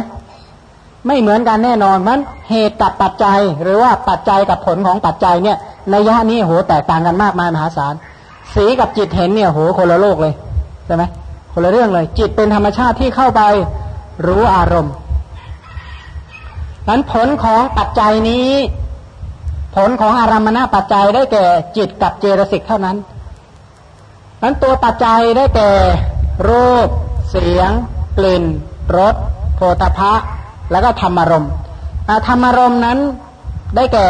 A: ไม่เหมือนกันแน่นอนมันเหตุกับปัจจัย หรือว่าปัจจัยกับผลของปัจจัยเนี่ยในยะนี้โหแตกต่างกันมากมายมหาศาลสีกับจิตเห็นเนี่ยโหคนละโลกเลยใช่ไหม คนละเรื่องเลย จิตเป็นธรรมชาติที่เข้าไปรู้อารมณ์นั้นผลของปัจจัยนี้ ผลของอารมณปัจจัยได้แก่จิตกับเจตสิกเท่านั้นนั้นตัวปัจจัยได้แก่รูป เสียง กลิ่นรสโผฏฐะแล้วก็ธรรมารมณ์ธรรมารมณ์นั้นได้แก่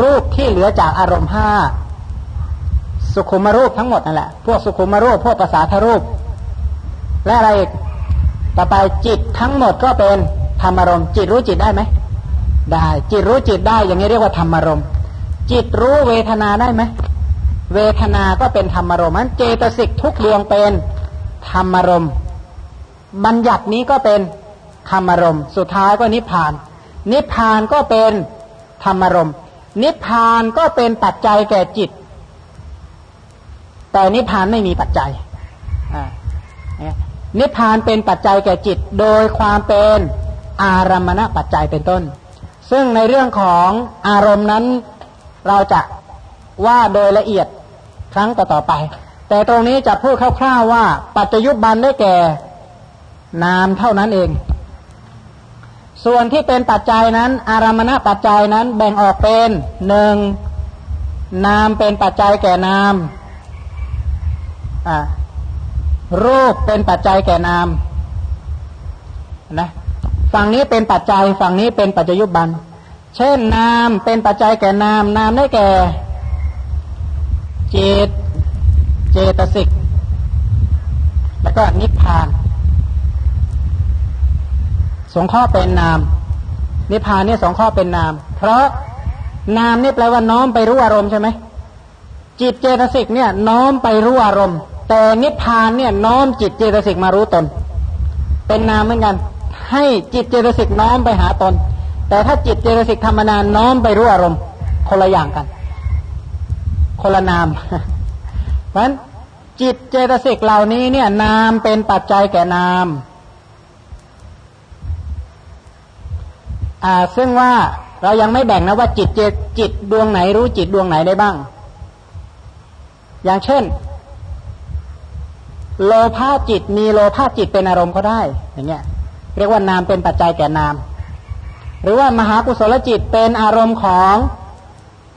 A: รูปที่เหลือจากอารมณ์ห้าสุขุมรูปทั้งหมดนั่นแหละ พวกสุขุมรูป พวกภาษาทรูป และอะไรอีกต่อไปจิตทั้งหมดก็เป็นธรรมารมณ์จิตรู้จิตได้ไหมได้ จิตรู้จิตได้อย่างนี้เรียกว่าธรรมารมณ์จิตรู้เวทนาได้ไหมเวทนาก็เป็นธรรมารมณ์นั้นเจตสิกทุกดวงเป็นธรรมารมณ์บัญญัตินี้ก็เป็นธรรมารมณ์สุดท้ายก็นิพพาน นิพพานก็เป็นธรรมารมณ์นิพพานก็เป็นปัจจัยแก่จิต แต่นิพพานไม่มีปัจจัย นิพพานเป็นปัจจัยแก่จิต โดยความเป็นอารมณปัจจัยเป็นต้น ซึ่งในเรื่องของอารมณ์นั้นเราจะว่าโดยละเอียดครั้งต่อๆไป แต่ตรงนี้จะพูดคร่าวๆว่า ปัจจยุบันได้แก่นามเท่านั้นเอง ส่วนที่เป็นปัจจัยนั้น อารมณปัจจัยนั้นแบ่งออกเป็นหนึ่งนามเป็นปัจจัยแก่นามอ่า รูปเป็นปัจจัยแก่นามนะฝั่งนี้เป็นปัจจัยฝั่งนี้เป็นปัจจยุบัน เช่นนามเป็นปัจจัยแก่นาม นามได้แก่จิตเจตสิก แล้วก็นิพพาน สงข้อเป็นนาม นิพพานเนี่ยสองข้อเป็นนาม เพราะนามนี่แปลว่าน้อมไปรู้อารมณ์ใช่ไหมจิตเจตสิกเนี่ย น้อมไปรู้อารมณ์ แต่นิพพานเนี่ยน้อมจิตเจตสิกมารู้ตน เป็นนามเหมือนกัน ให้จิตเจตสิกน้อมไปหาตน แต่ถ้าจิตเจตสิกธรรมนานน้อมไปรู้อารมณ์ คนละอย่างกัน คนละนาม เพราะฉะนั้นจิตเจตสิกเหล่านี้เนี่ย นามเป็นปัจจัยแก่นามอ่าซึ่งว่าเรายังไม่แบ่งนะว่าจิตเจจิตดวงไหนรู้จิตดวงไหนได้บ้าง อย่างเช่น โลภะจิตมีโลภะจิตเป็นอารมณ์ก็ได้ อย่างเงี้ย เรียกว่านามเป็นปัจจัยแก่นาม หรือว่ามหากุศลจิตเป็นอารมณ์ของ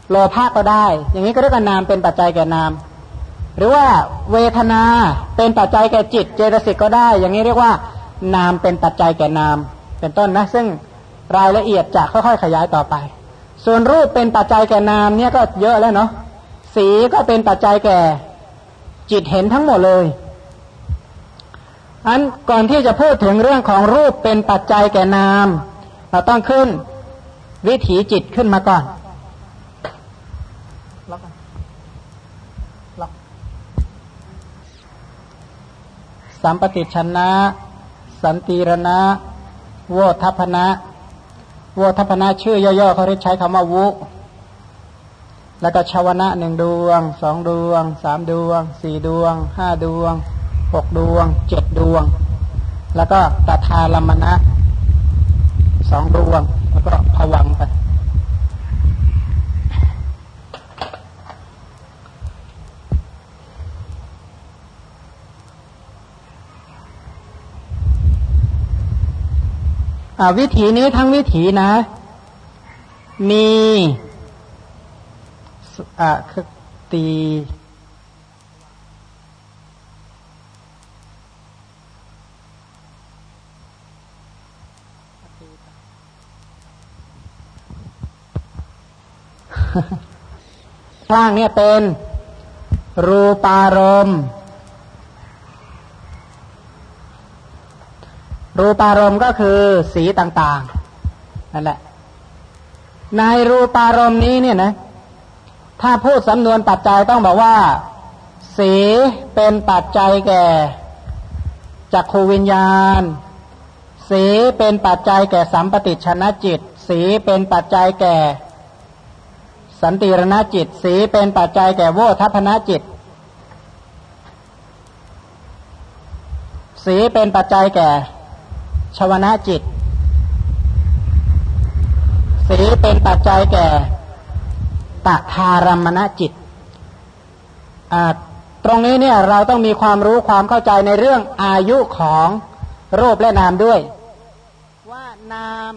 A: โลภะก็ได้ อย่างนี้ก็เรียกว่านามเป็นปัจจัยแก่นาม หรือว่าเวทนาเป็นปัจจัยแก่จิต เจตสิกก็ได้ อย่างนี้เรียกว่านามเป็นปัจจัยแก่นาม เป็นต้นนะ ซึ่งรายละเอียดจะค่อยๆขยายต่อไป ส่วนรูปเป็นปัจจัยแก่นามเนี่ยก็เยอะแล้วเนาะ สีก็เป็นปัจจัยแก่จิตเห็นทั้งหมดเลย อันก่อนที่จะพูดถึงเรื่องของรูปเป็นปัจจัยแก่นาม เราต้องขึ้นวิถีจิตขึ้นมาก่อนสัมปติชนะ สันติรณะ โวทัพนะวัวทัพนาชื่อย่อๆเขาเรียกใช้คำว่าวุ แล้วก็ชาวนะหนึ่งดวง สองดวง สามดวง สี่ดวง ห้าดวง หกดวงเจ็ดดวง แล้วก็ตถาลมณะสองดวง แล้วก็ผวังไปวิถีนี้ทั้งวิถีนะ มีอ่าคือตี ข้างเนี่ยเป็นรูปารมณ์รูปารมณ์ก็คือสีต่างๆนั่นแหละ ในรูปารมณ์นี้เนี่ยนะ ถ้าพูดสำนวนปัจจัยต้องบอกว่า สีเป็นปัจจัยแก่จักขูวิญญาณ สีเป็นปัจจัยแก่สัมปติชนะจิต สีเป็นปัจจัยแก่ สันติรณจิต สีเป็นปัจจัยแก่โวทัพนจิต สีเป็นปัจจัยแก่ชวนาจิต สีเป็นปัจจัยแก่ตทารมณจิตตรงนี้เนี่ยเราต้องมีความรู้ความเข้าใจในเรื่องอายุของรูปและนามด้วย ว่านาม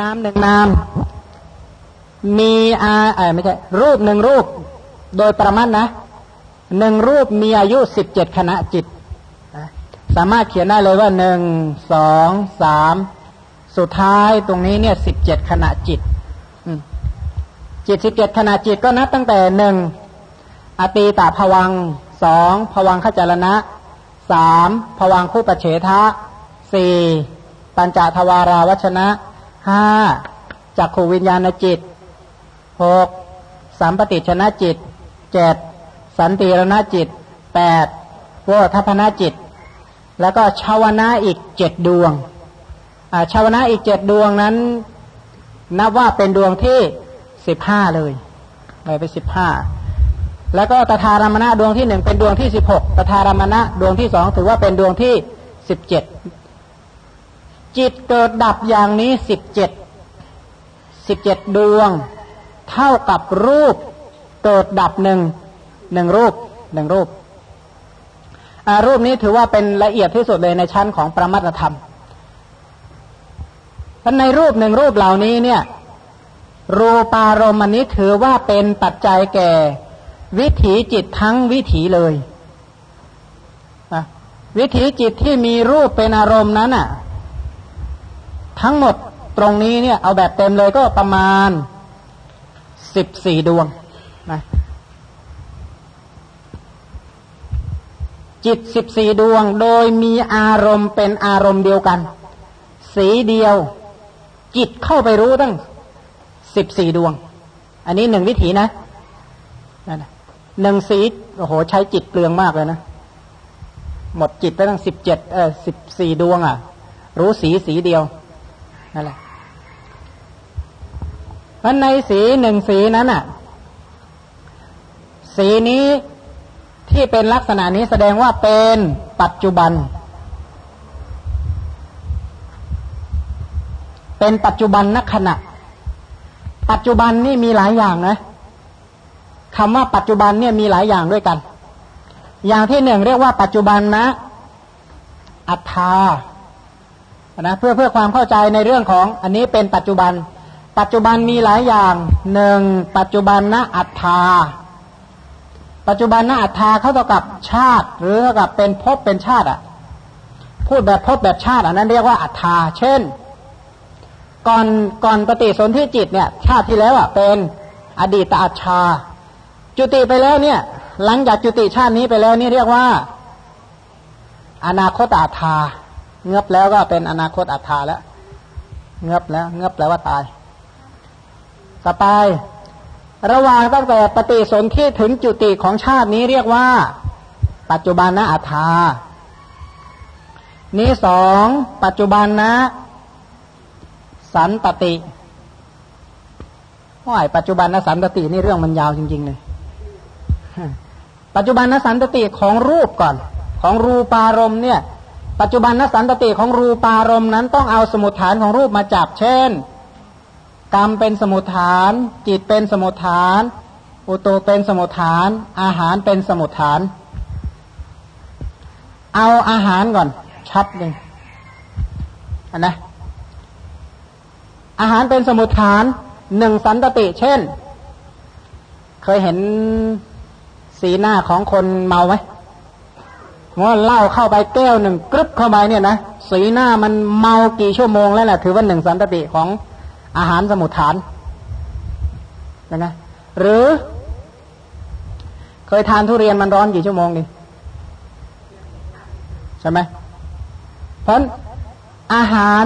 A: นามหนึ่งนาม มีอาเออไม่ใช่รูปหนึ่งรูป โดยประมาณนะหนึ่งรูปมีอายุสิบเจ็ดขณะจิต สามารถเขียนได้เลยว่าหนึ่งสองสามสุดท้ายตรงนี้เนี่ยสิบเจ็ดขณะจิตจิตสิบเจ็ดขณะจิตก็นับตั้งแต่หนึ่งอตีตาผวังสองผวังขจรณะสามผวังคู่ปเฉทะสี่ปัญจทวาราวัชนะห้าจักขูวิญญาณจิต หกสัมปติชนะจิตเจ็ดสันติรณจิตแปดโวทัพนจิต แล้วก็ชาวนะอีกเจ็ดดวงชาวนะอีกเจ็ดดวงนั้น นับว่าเป็นดวงที่สิบห้าเลยไปไปสิบห้าแล้วก็ตถารมณะดวงที่หนึ่งเป็นดวงที่สิบหกตถารมณะดวงที่สองถือว่าเป็นดวงที่สิบเจ็ดจิตเกิดดับอย่างนี้สิบเจ็ดสิบเจ็ดดวง เท่ากับรูปเกิดดับหนึ่งหนึ่งรูปหนึ่งรูปรูปนี้ถือว่าเป็นละเอียดที่สุดเลยในชั้นของประมัตธรรมท่านในรูปหนึ่งรูปเหล่านี้เนี่ย รูปารมณ์อันนี้ถือว่าเป็นปัจจัยแก่ วิถีจิตทั้งวิถีเลยวิถีจิตที่มีรูปเป็นอารมณ์นั้นอะ ทั้งหมดตรงนี้เนี่ย เอาแบบเต็มเลยก็ประมาณ สิบสี่ดวงนะจิตสิบสี่ดวงโดยมีอารมณ์เป็นอารมณ์เดียวกัน สีเดียว จิตเข้าไปรู้ตั้งสิบสี่ดวง อันนี้หนึ่งวิถีนะนั่นหนึ่งสีโอ้โห ใช้จิตเปลืองมากเลยนะ หมดจิตไปตั้งสิบเจ็ดเออสิบสี่ดวงอะ รู้สีสีเดียวนั่นแหละ เพราะในสีหนึ่งสีนั้นอะ สีนี้ที่เป็นลักษณะนี้แสดงว่าเป็นปัจจุบัน เป็นปัจจุบันนักขณะ ปัจจุบันนี่มีหลายอย่างนะคำว่าปัจจุบันเนี่ยมีหลายอย่างด้วยกัน อย่างที่หนึ่งเรียกว่าปัจจุบันนะ อัตตานะเพื่อเพื่อความเข้าใจในเรื่องของอันนี้เป็นปัจจุบัน ปัจจุบันมีหลายอย่างหนึ่งปัจจุบันนะอัตตาปัจจุบันนะอัตตาเขาเท่ากับชาติ หรือเท่ากับเป็นภพเป็นชาติอะ พูดแบบภพแบบชาติอันนั้นเรียกว่าอัตตาเช่น ก่อนก่อนปฏิสนธิจิตเนี่ย ชาติที่แล้วอะเป็นอดีตอัตชา จุติไปแล้วเนี่ย หลังจากจุติชาตินี้ไปแล้วนี่เรียกว่า อนาคตอาทาเงือบแล้วก็เป็นอนาคตอาทาแล้ว เงือบแล้ว เงือบแปลว่าตาย ต่อไป ระหว่างตั้งแต่ปฏิสนธิถึงจุติของชาตินี้เรียกว่า ปัจจุบันนะอาทานี้สองปัจจุบันนะ สันตติว่าปัจจุบันนะสันตตินี่เรื่องมันยาวจริงๆเลยปัจจุบันนสันตติของรูปก่อน ของรูปารมณ์เนี่ย ปัจจุบันนสันตติของรูปารมณ์นั้นต้องเอาสมุทฐานของรูปมาจับเช่น กรรมเป็นสมุทฐาน จิตเป็นสมุทฐาน อุตุเป็นสมุทฐาน อาหารเป็นสมุทฐาน เอาอาหารก่อน ชัดหนึ่งอันนะอาหารเป็นสมุทฐานหนึ่งสันตติ เช่น เคยเห็นสีหน้าของคนเมาไหมว่าเล่าเข้าไปแก้วหนึ่งกรึบเข้าไปเนี่ยนะสีหน้ามันเมากี่ชั่วโมงแล้วแหละถือว่าหนึ่งสันตติของ อาหารสมุทฐานนะนะหรือ เคยทานทุเรียนมันร้อนกี่ชั่วโมงนี่ใช่ไหมเพราะอาหาร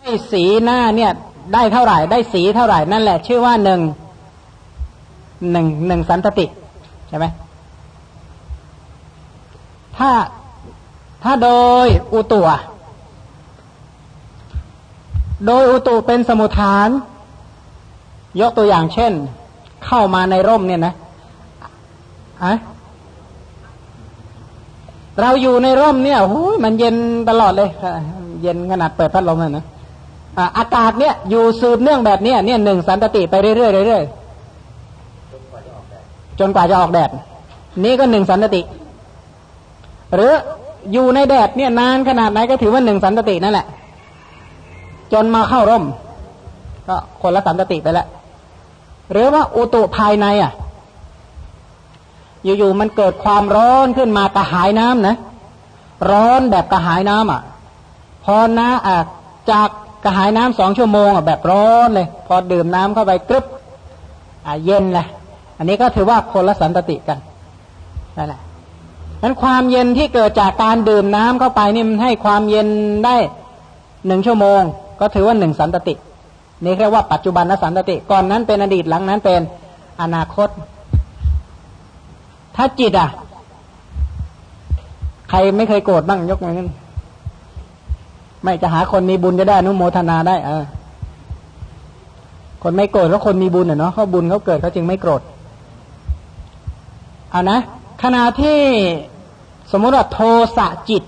A: ให้สีหน้าเนี่ย ได้เท่าไหร่ ได้สีเท่าไหร่ นั่นแหละ ชื่อว่าหนึ่งหนึ่งหนึ่งสันตติใช่ไหมถ้าถ้าโดยอุตุ โดยอุตุเป็นสมุทฐาน ยกตัวอย่างเช่น เข้ามาในร่มเนี่ยนะอะเราอยู่ในร่มเนี่ยโอ้ยมันเย็นตลอดเลย เย็นขนาดเปิดพัดลมเลยนะอากาศเนี่ย อยู่สืบเนื่องแบบนี้เนี่ยหนึ่งสันตติไปเรื่อยๆเรื่อยๆจนกว่าจะออกแดดนี่ก็หนึ่งสันตติ หรืออยู่ในแดดเนี่ยนานขนาดไหนก็ถือว่าหนึ่งสันตตินั่นแหละ จนมาเข้าร่ม ก็คนละสันตติไปแล้วหรือว่าอุตุภายในอะ อยู่ๆมันเกิดความร้อนขึ้นมากระหายน้ำนะ ร้อนแบบกระหายน้ำอะ พอนะอะจากกระหายน้ำสองชั่วโมงอะแบบร้อนเลย พอดื่มน้ำเข้าไปกรึบอะเย็นแหละอันนี้ก็ถือว่าคนละสันตติกันนั่นแหละนั้นความเย็นที่เกิดจากการดื่มน้ำเข้าไปนี่มันให้ความเย็นได้หนึ่งชั่วโมง ก็ถือว่าหนึ่งสันตติ นี่เรียกว่าปัจจุบันนสันตติ ก่อนนั้นเป็นอดีตหลังนั้นเป็นอนาคต ถ้าจิตอะ ใครไม่เคยโกรธบ้างยกมือขึ้นไม่จะหาคนมีบุญจะได้นุโมทนาได้ เออ คนไม่โกรธแล้วคนมีบุญเนาะเขาบุญเขาเกิดเขาจึงไม่โกรธเอานะขณะที่สมมติว่าโทสะจิต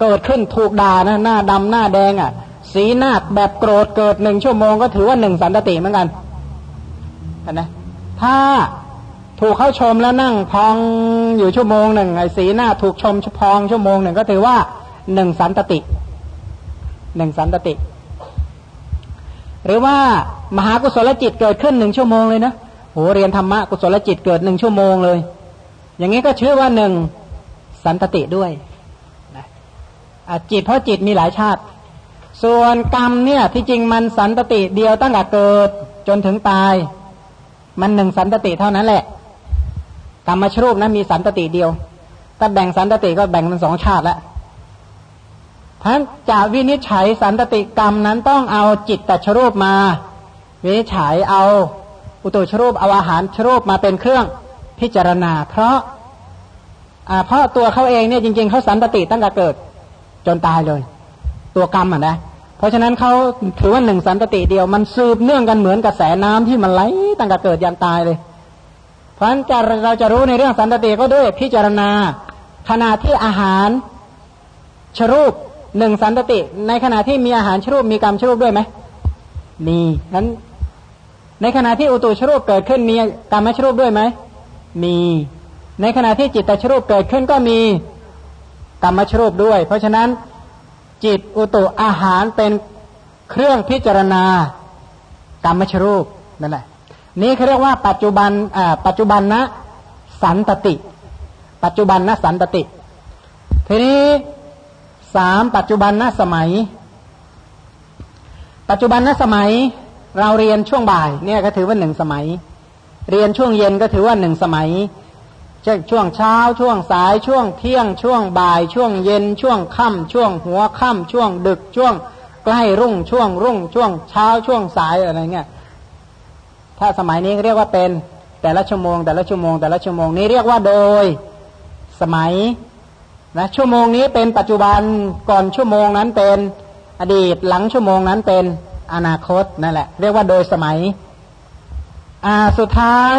A: เกิดขึ้นถูกด่านะ หน้าดำหน้าแดงอะ่ะ สีหน้าแบบโกรธเกิดหนึ่งชั่วโมงก็ถือว่าหนึ่งสันตติเหมือนกันนะถ้าถูกเข้าชมแล้วนั่งพองอยู่ชั่วโมงหนึ่งไอ้สีหน้าถูกชมพองชั่วโมงหนึ่งก็ถือว่าหนึ่งสันตติหนึ่งสันตติ หรือว่ามหากุศลจิตเกิดขึ้นหนึ่งชั่วโมงเลยนะโหเรียนธรรมะกุศลจิตเกิดหนึ่งชั่วโมงเลย อย่างนี้ก็ชื่อว่าหนึ่งสันตติด้วย จิตเพราะจิตมีหลายชาติ ส่วนกรรมเนี่ยที่จริงมันสันตติเดียวตั้งแต่เกิดจนถึงตาย มันหนึ่งสันตติเท่านั้นแหละกรรมชรูปนะมีสันตติเดียว ถ้าแบ่งสันตติก็แบ่งเป็นสองชาติแล้วท่านจะวินิจฉัยสันตติกรรมนั้นต้องเอาจิตตชรูปมา วินิจฉัยเอาอุตุชรูปเอาอาหารชรูปมาเป็นเครื่องพิจารณา เพราะเพราะตัวเขาเองเนี่ยจริงๆเขาสันตติตั้งแต่เกิด จนตายเลย ตัวกรรมอะนะเพราะฉะนั้นเขาถือว่าหนึ่งสันตติเดียวมันสืบเนื่องกันเหมือนกระแสน้ำที่มันไหลตั้งแต่เกิดยันตายเลย เพราะฉะนั้นเราจะรู้ในเรื่องสันตติก็ด้วยพิจารณาขณะที่อาหารชรูปหนึ่งสันตติ ในขณะที่มีอาหารชรูปมีกรรมชรูปด้วยไหมมีนั้นในขณะที่อุตุชรูปเกิดขึ้นมีกรรมชรูปด้วยไหมมี ในขณะที่จิตตชรูปเกิดขึ้นก็มี กรรมชรูปด้วย เพราะฉะนั้นจิตอุตุอาหารเป็นเครื่องพิจารณากรรมชรูปนั่นแหละ นี่เขาเรียกว่าปัจจุบันอ่าปัจจุบันนะสันตติ ปัจจุบันนะสันตติ ทีนี้สามปัจจุบันนะสมัย ปัจจุบันนะสมัยเราเรียนช่วงบ่ายเนี่ยก็ถือว่าหนึ่งสมัย เรียนช่วงเย็นก็ถือว่าหนึ่งสมัย เช่นช่วงเช้าช่วงสายช่วงเที่ยงช่วงบ่าย ช่วงเย็นช่วงค่ำช่วงหัวค่ำช่วงดึกช่วงใกล้รุ่งช่วงรุ่ง ช่วงเช้าช่วงสายอะไรเงี้ยถ้าสมัยนี้เรียกว่าเป็นแต่ละชั่วโมง แต่ละชั่วโมง แต่ละชั่วโมงนี้เรียกว่าโดยสมัยนะชั่วโมงนี้เป็นปัจจุบันก่อนชั่วโมงนั้นเป็นอดีตหลังชั่วโมงนั้นเป็นอนาคตนั่นแหละ เรียกว่าโดยสมัย อ่าสุดท้าย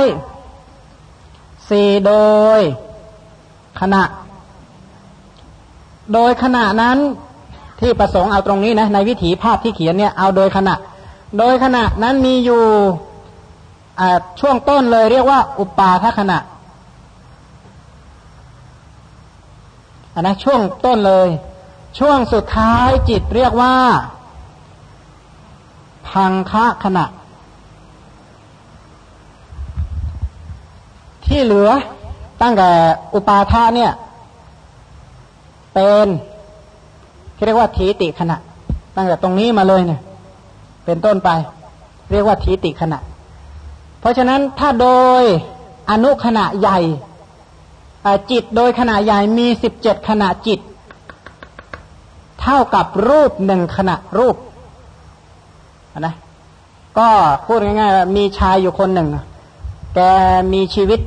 A: สี่โดย ขณะ โดยขณะนั้นที่ประสงค์เอาตรงนี้นะในวิถีภาพที่เขียนเนี่ยเอาโดยขณะ โดยขณะนั้นมีอยู่ช่วงต้นเลยเรียกว่า อุปาทขณะอันนะช่วงต้นเลย ช่วงสุดท้ายจิตเรียกว่า พังคะขณะ ที่เหลือตั้งแต่อุปาทาเนี่ย เป็นเรียกว่าทีติขณะ ตั้งแต่ตรงนี้มาเลยเนี่ย เป็นต้นไป เรียกว่าทีติขณะ เพราะฉะนั้นถ้าโดยอนุขณะใหญ่จิตโดยขณะใหญ่มีสิบเจ็ดขณะจิต เท่ากับรูปหนึ่งขณะรูปนะก็พูดง่ายๆมีชายอยู่คนหนึ่ง แกมีชีวิต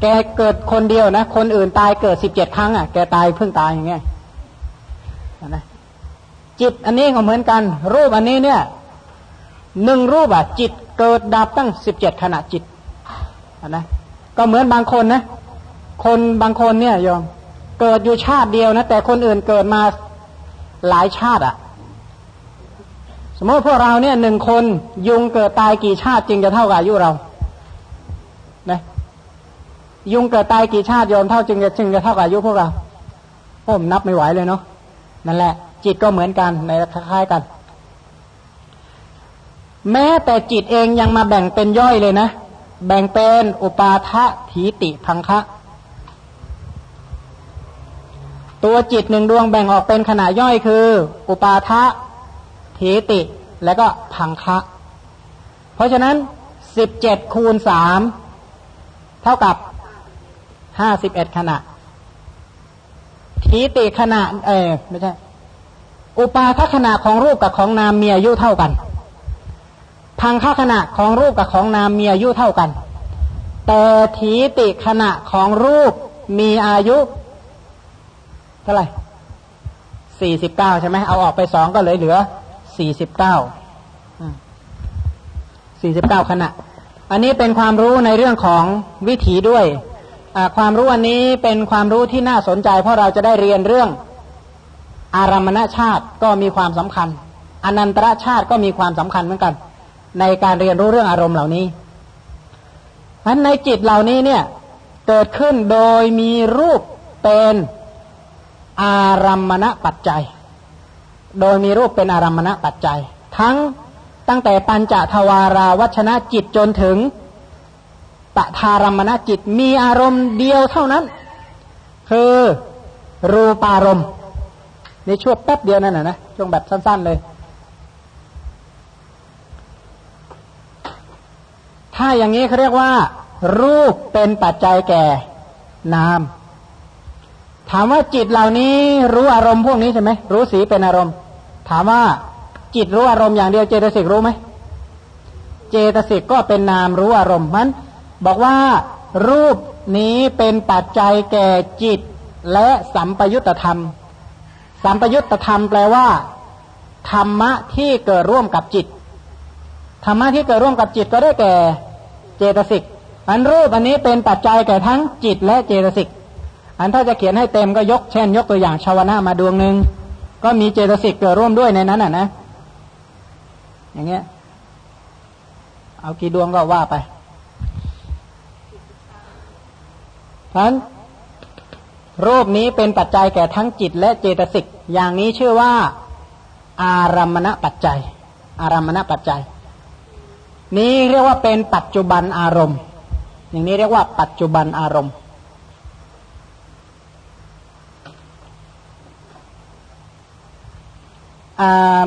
A: แกเกิดคนเดียวนะ คนอื่นตายเกิดสิบเจ็ดครั้งอะ แกตายเพิ่งตายอย่างเงี้ยนะจิตอันนี้ก็เหมือนกัน รูปอันนี้เนี่ยหนึ่งรูปอะ จิตเกิดดับตั้งสิบเจ็ดขณะจิตนะก็เหมือนบางคนนะ คนบางคนเนี่ยยอมเกิดอยู่ชาติเดียวนะ แต่คนอื่นเกิดมาหลายชาติอะ สมมติพวกเราเนี่ยหนึ่งคนยุงเกิดตายกี่ชาติจึงจะเท่ากับอายุเรา นะยุงเกิดตายกี่ชาติโยมเท่าจึงจะจึงจะเท่ากับอายุพวกเราผมนับไม่ไหวเลยเนาะนั่นแหละ จิตก็เหมือนกันในคล้ายๆกัน แม้แต่จิตเองยังมาแบ่งเป็นย่อยเลยนะแบ่งเป็นอุปาทะถีติพังคะตัวจิตหนึ่งดวงแบ่งออกเป็นขณะย่อยคือ อุปาทะถีติ แล้วก็พังคะ เพราะฉะนั้นสิบเจ็ดคูณสาม เท่ากับห้าสิบเอ็ดขณะ ทีติขณะ เออไม่ใช่ อุปาทขณะของรูปกับของนามมีอายุเท่ากัน พังคขณะของรูปกับของนามมีอายุเท่ากัน แต่ทีติขณะของรูปมีอายุ เท่าไหร่สี่สิบเก้าใช่ไหมเอาออกไปสองก็เลยเหลือสี่สิบเก้าสี่สิบเก้าขณะ อันนี้เป็นความรู้ในเรื่องของวิถีด้วย ความรู้อันนี้เป็นความรู้ที่น่าสนใจ เพราะเราจะได้เรียนเรื่อง อารมณชาติก็มีความสำคัญ อนันตรชาติก็มีความสำคัญเหมือนกัน ในการเรียนรู้เรื่องอารมณ์เหล่านี้อันในจิตเหล่านี้เนี่ยเกิดขึ้นโดยมีรูปเป็นอารมณปัจจัย โดยมีรูปเป็นอารมณปัจจัย ทั้ง ตั้งแต่ปัญจทวาราวัชนะจิตจนถึงปทารมณจิตมีอารมณ์เดียวเท่านั้น คือรูปารมณ์ในช่วงแป๊บเดียวนั่นนะนะช่วงแบบสั้น ๆเลย ถ้าอย่างนี้เขาเรียกว่า รูปเป็นปัจจัยแก่นาม ถามว่าจิตเหล่านี้รู้อารมณ์พวกนี้ใช่ไหมรู้สีเป็นอารมณ์ ถามว่า จิตรู้อารมณ์อย่างเดียวเจตสิกรู้ไหมเจตสิกก็เป็นนามรู้อารมณ์มันบอกว่ารูปนี้เป็นปัจจัยแก่จิตและสัมปยุตธรรม สัมปยุตธรรมแปลว่า ธรรมะที่เกิดร่วมกับจิต ธรรมะที่เกิดร่วมกับจิตก็ได้แก่เจตสิก อันรูปอันนี้เป็นปัจจัยแก่ทั้งจิตและเจตสิก อันถ้าจะเขียนให้เต็มก็ยกเช่น ยกตัวอย่างชาวนามาดวงหนึ่งก็มีเจตสิกเกิดร่วมด้วยในนั้นอะนะ อย่างเงี้ย เอากี่ดวงก็ว่าไปพราะรูปนี้เป็นปัจจัยแก่ทั้งจิตและเจตสิก อย่างนี้ชื่อว่า อารมณปัจจัย อารมณปัจจัย นี้เรียกว่าเป็นปัจจุบันอารมณ์ อย่างนี้เรียกว่าปัจจุบันอารมณ์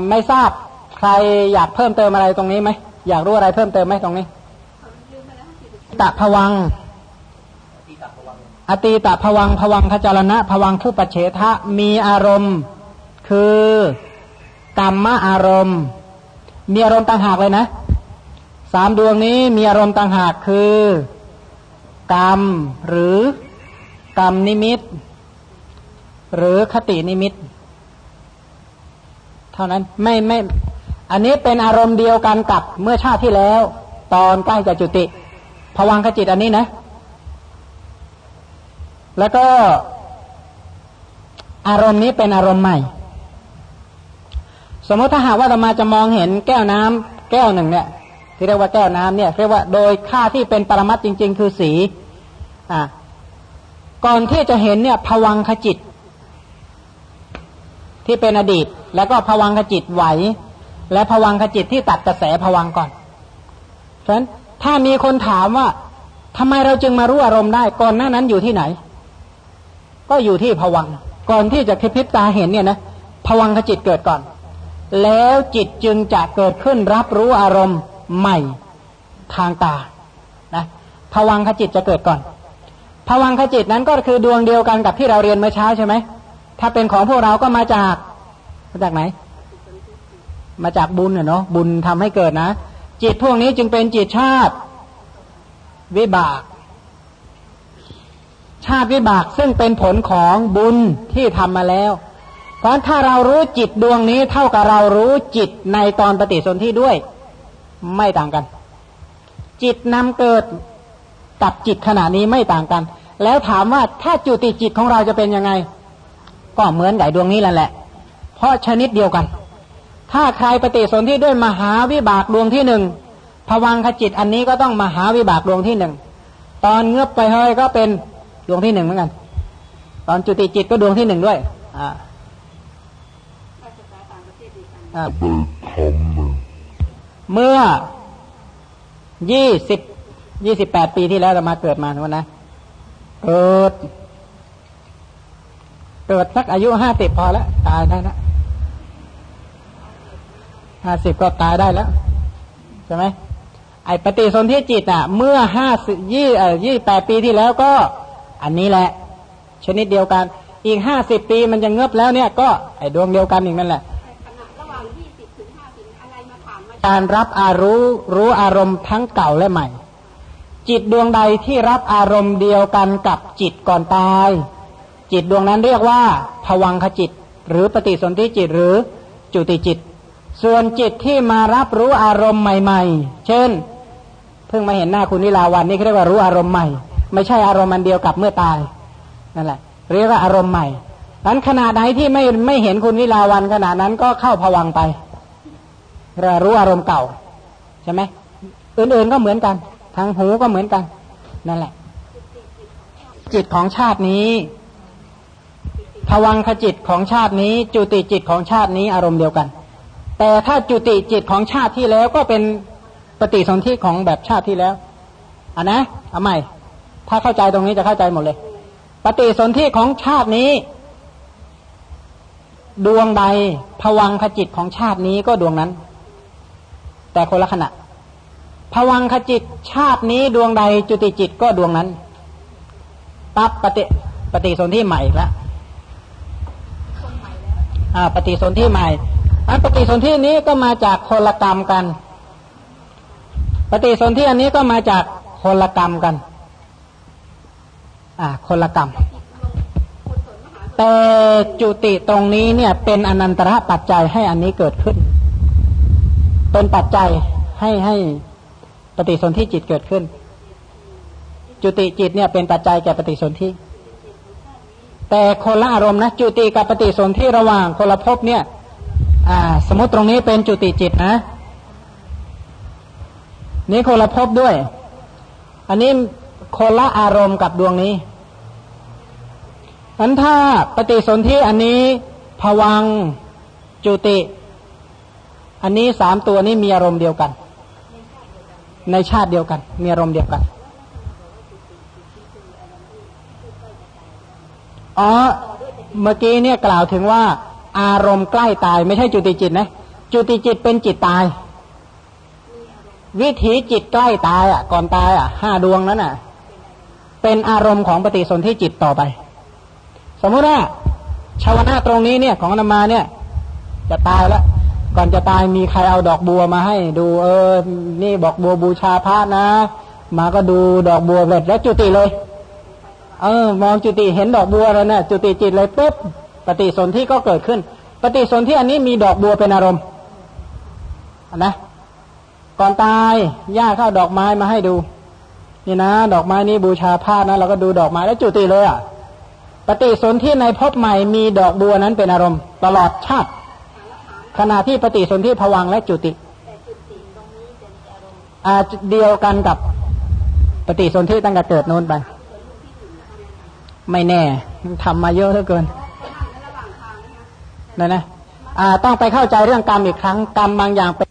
A: ไม่ทราบ ใครอยากเพิ่มเติมอะไรตรงนี้ไหมอยากรู้อะไรเพิ่มเติมไหมตรงนี้ตะพวังอตีตะผวังผวังขจรณะผวังผู้ปเฉทะมีอารมณ์ คือกรรมอารมณ์ มีอารมณ์ต่างหากเลยนะสามดวงนี้มีอารมณ์ต่างหากคือ กรรมหรือกรรมนิมิต หรือคตินิมิต เท่านั้นไม่ไม่ อันนี้เป็นอารมณ์เดียวกันกับเมื่อชาติที่แล้ว ตอนใกล้จะจุติผวังขจิตอันนี้นะ แล้วก็อารมณ์นี้เป็นอารมณ์ใหม่ สมมติถ้าหากว่าเรามาจะมองเห็นแก้วน้ำแก้วหนึ่งเนี่ย ที่เรียกว่าแก้วน้ำเนี่ยเรียกว่าโดยค่าที่เป็นปรมัตจริง ๆ คือสีอ่าก่อนที่จะเห็นเนี่ยผวังขจิต ที่เป็นอดีต แล้วก็ผวังขจิตไหว และผวังขจิตที่ตัดกระแสผวังก่อนเพราะฉะนั้นถ้ามีคนถามว่าทำไมเราจึงมารู้อารมณ์ได้ก่อนหน้านั้นอยู่ที่ไหน ก็อยู่ที่ผวังก่อนที่จะคิพิบตาเห็นเนี่ยนะผวังขจิตเกิดก่อน แล้วจิตจึงจะเกิดขึ้นรับรู้อารมณ์ใหม่ทางตานะผวังขจิตจะเกิดก่อนผวังขจิตนั้นก็คือดวงเดียวกันกับที่เราเรียนเมื่อเช้าใช่ไหมถ้าเป็นของพวกเราก็มาจากมาจากไหน มาจากบุญเนาะบุญทำให้เกิดนะ จิตพวกนี้จึงเป็นจิตชาติ วิบาก ชาติวิบากซึ่งเป็นผลของบุญที่ทำมาแล้ว เพราะถ้าเรารู้จิตดวงนี้เท่ากับเรารู้จิตในตอนปฏิสนธิด้วย ไม่ต่างกัน จิตนำเกิดกับจิตขณะนี้ไม่ต่างกัน แล้วถามว่าถ้าจุติจิตของเราจะเป็นยังไง ก็เหมือนไก่ดวงนี้แหละเพราะชนิดเดียวกัน ถ้าใครปฏิสนธิด้วยมหาวิบากดวงที่หนึ่งผวังขจิตอันนี้ก็ต้องมหาวิบากดวงที่หนึ่งตอนเงือบไปเฮ้ยก็เป็นดวงที่หนึ่งเหมือนกัน ตอนจุติจิตก็ดวงที่หนึ่งด้วย อ่าเมื่อยี่สิบยี่สิบแปดปีที่แล้วเรามาเกิดมาวันนะเกิด เกิดสักอายุห้าสิบพอแล้ว ตายได้แล้ว ห้าสิบก็ตายได้แล้ว ใช่ไหมไอปฏิสนธิจิตอะ เมื่อห้าสิบยี่เอ่อยี่แปดปีที่แล้วก็อันนี้แหละ ชนิดเดียวกัน อีกห้าสิบปีมันจะเงือบแล้วเนี่ยก็ไอดวงเดียวกันอีกนั่นแหละการรับอารู้รู้อารมณ์ทั้งเก่าและใหม่ จิตดวงใดที่รับอารมณ์เดียวกันกับจิตก่อนตาย จิตดวงนั้นเรียกว่าผวังขจิต หรือปฏิสนธิจิตหรือจุติจิต ส่วนจิตที่มารับรู้อารมณ์ใหม่ ๆ เช่น เพิ่งมาเห็นหน้าคุณวิลาวันนี่เรียกว่ารู้อารมณ์ใหม่ ไม่ใช่อารมณ์มันเดียวกับเมื่อตายนั่นแหละ เรียกว่าอารมณ์ใหม่นั้นขณะไหนที่ไม่ไม่เห็นคุณวิลาวันขณะนั้นก็เข้าผวังไปเรารู้อารมณ์เก่าใช่ไหมอื่นๆก็เหมือนกัน ทางหูก็เหมือนกัน นั่นแหละ จิตของชาตินี้ภวังขจิตของชาตินี้ จุติจิตของชาตินี้อารมณ์เดียวกัน แต่ถ้าจุติจิตของชาติที่แล้วก็เป็นปฏิสนธิของแบบชาติที่แล้วอะนะเอาใหม่ ถ้าเข้าใจตรงนี้จะเข้าใจหมดเลย ปฏิสนธิของชาตินี้ ดวงใดผวังขจิตของชาตินี้ก็ดวงนั้น แต่คนละขณะผวังขจิตชาตินี้ดวงใดจุติจิตก็ดวงนั้นปั๊บปฏิปฏิสนธิใหม่ละอ่าปฏิสนธิใหม่ ปฏิสนธินี้ก็มาจากคนละกรรมกัน ปฏิสนธิอันนี้ก็มาจากคนละกรรมกัน อ่าคนละกรรม แต่จุติตรงนี้เนี่ย เป็นอนันตระปัจจัยให้อันนี้เกิดขึ้น เป็นปัจจัยให้ให้ปฏิสนธิจิตเกิดขึ้น จุติจิตเนี่ยเป็นปัจจัยแก่ปฏิสนธิแต่คนละอารมณ์นะจุติกับปฏิสนธิระหว่างคนละภพเนี่ย อ่า สมมติตรงนี้เป็นจุติจิตนะ นี่คนละภพด้วย อันนี้คนละอารมณ์กับดวงนี้อันถ้าปฏิสนธิอันนี้ผวังจุติ อันนี้สามตัวนี้มีอารมณ์เดียวกัน ในชาติเดียวกัน มีอารมณ์เดียวกันอ๋อเมื่อกี้เนี่ยกล่าวถึงว่า อารมณ์ใกล้ตาย ไม่ใช่จุติจิตนะ จุติจิตเป็นจิตตาย วิถีจิตใกล้ตายอะ ก่อนตายอะห้าดวงนั้นอะ เป็นอารมณ์ของปฏิสนธิจิตต่อไป สมมุติว่าชาวนาตรงนี้เนี่ย ของนามาเนี่ย จะตายแล้วก่อนจะตายมีใครเอาดอกบัวมาให้ ดู เออ นี่บอกบัวบูชาพระนะ มาก็ดูดอกบัวเสร็จแล้วจุติเลย เออ มองจุติเห็นดอกบัวแล้วนะจุติจิตเลยปุ๊บ ปฏิสนธิก็เกิดขึ้น ปฏิสนธิอันนี้มีดอกบัวเป็นอารมณ์นะก่อนตายย่าเข้าดอกไม้มาให้ดู นี่นะ ดอกไม้นี้บูชาพระนะเราก็ดูดอกไม้แล้วจุติเลยอะ ปฏิสนธิในภพใหม่มีดอกบัวนั้นเป็นอารมณ์ ตลอดชาติ ขณะที่ปฏิสนธิผวังและจุติอาเดียวกันกับปฏิสนธิตั้งแต่เกิดโน้นไป ไม่แน่ทำมาเยอะเหลือเกิน นะนะต้องไปเข้าใจเรื่องกรรมอีกครั้งกรรมบางอย่างเป็น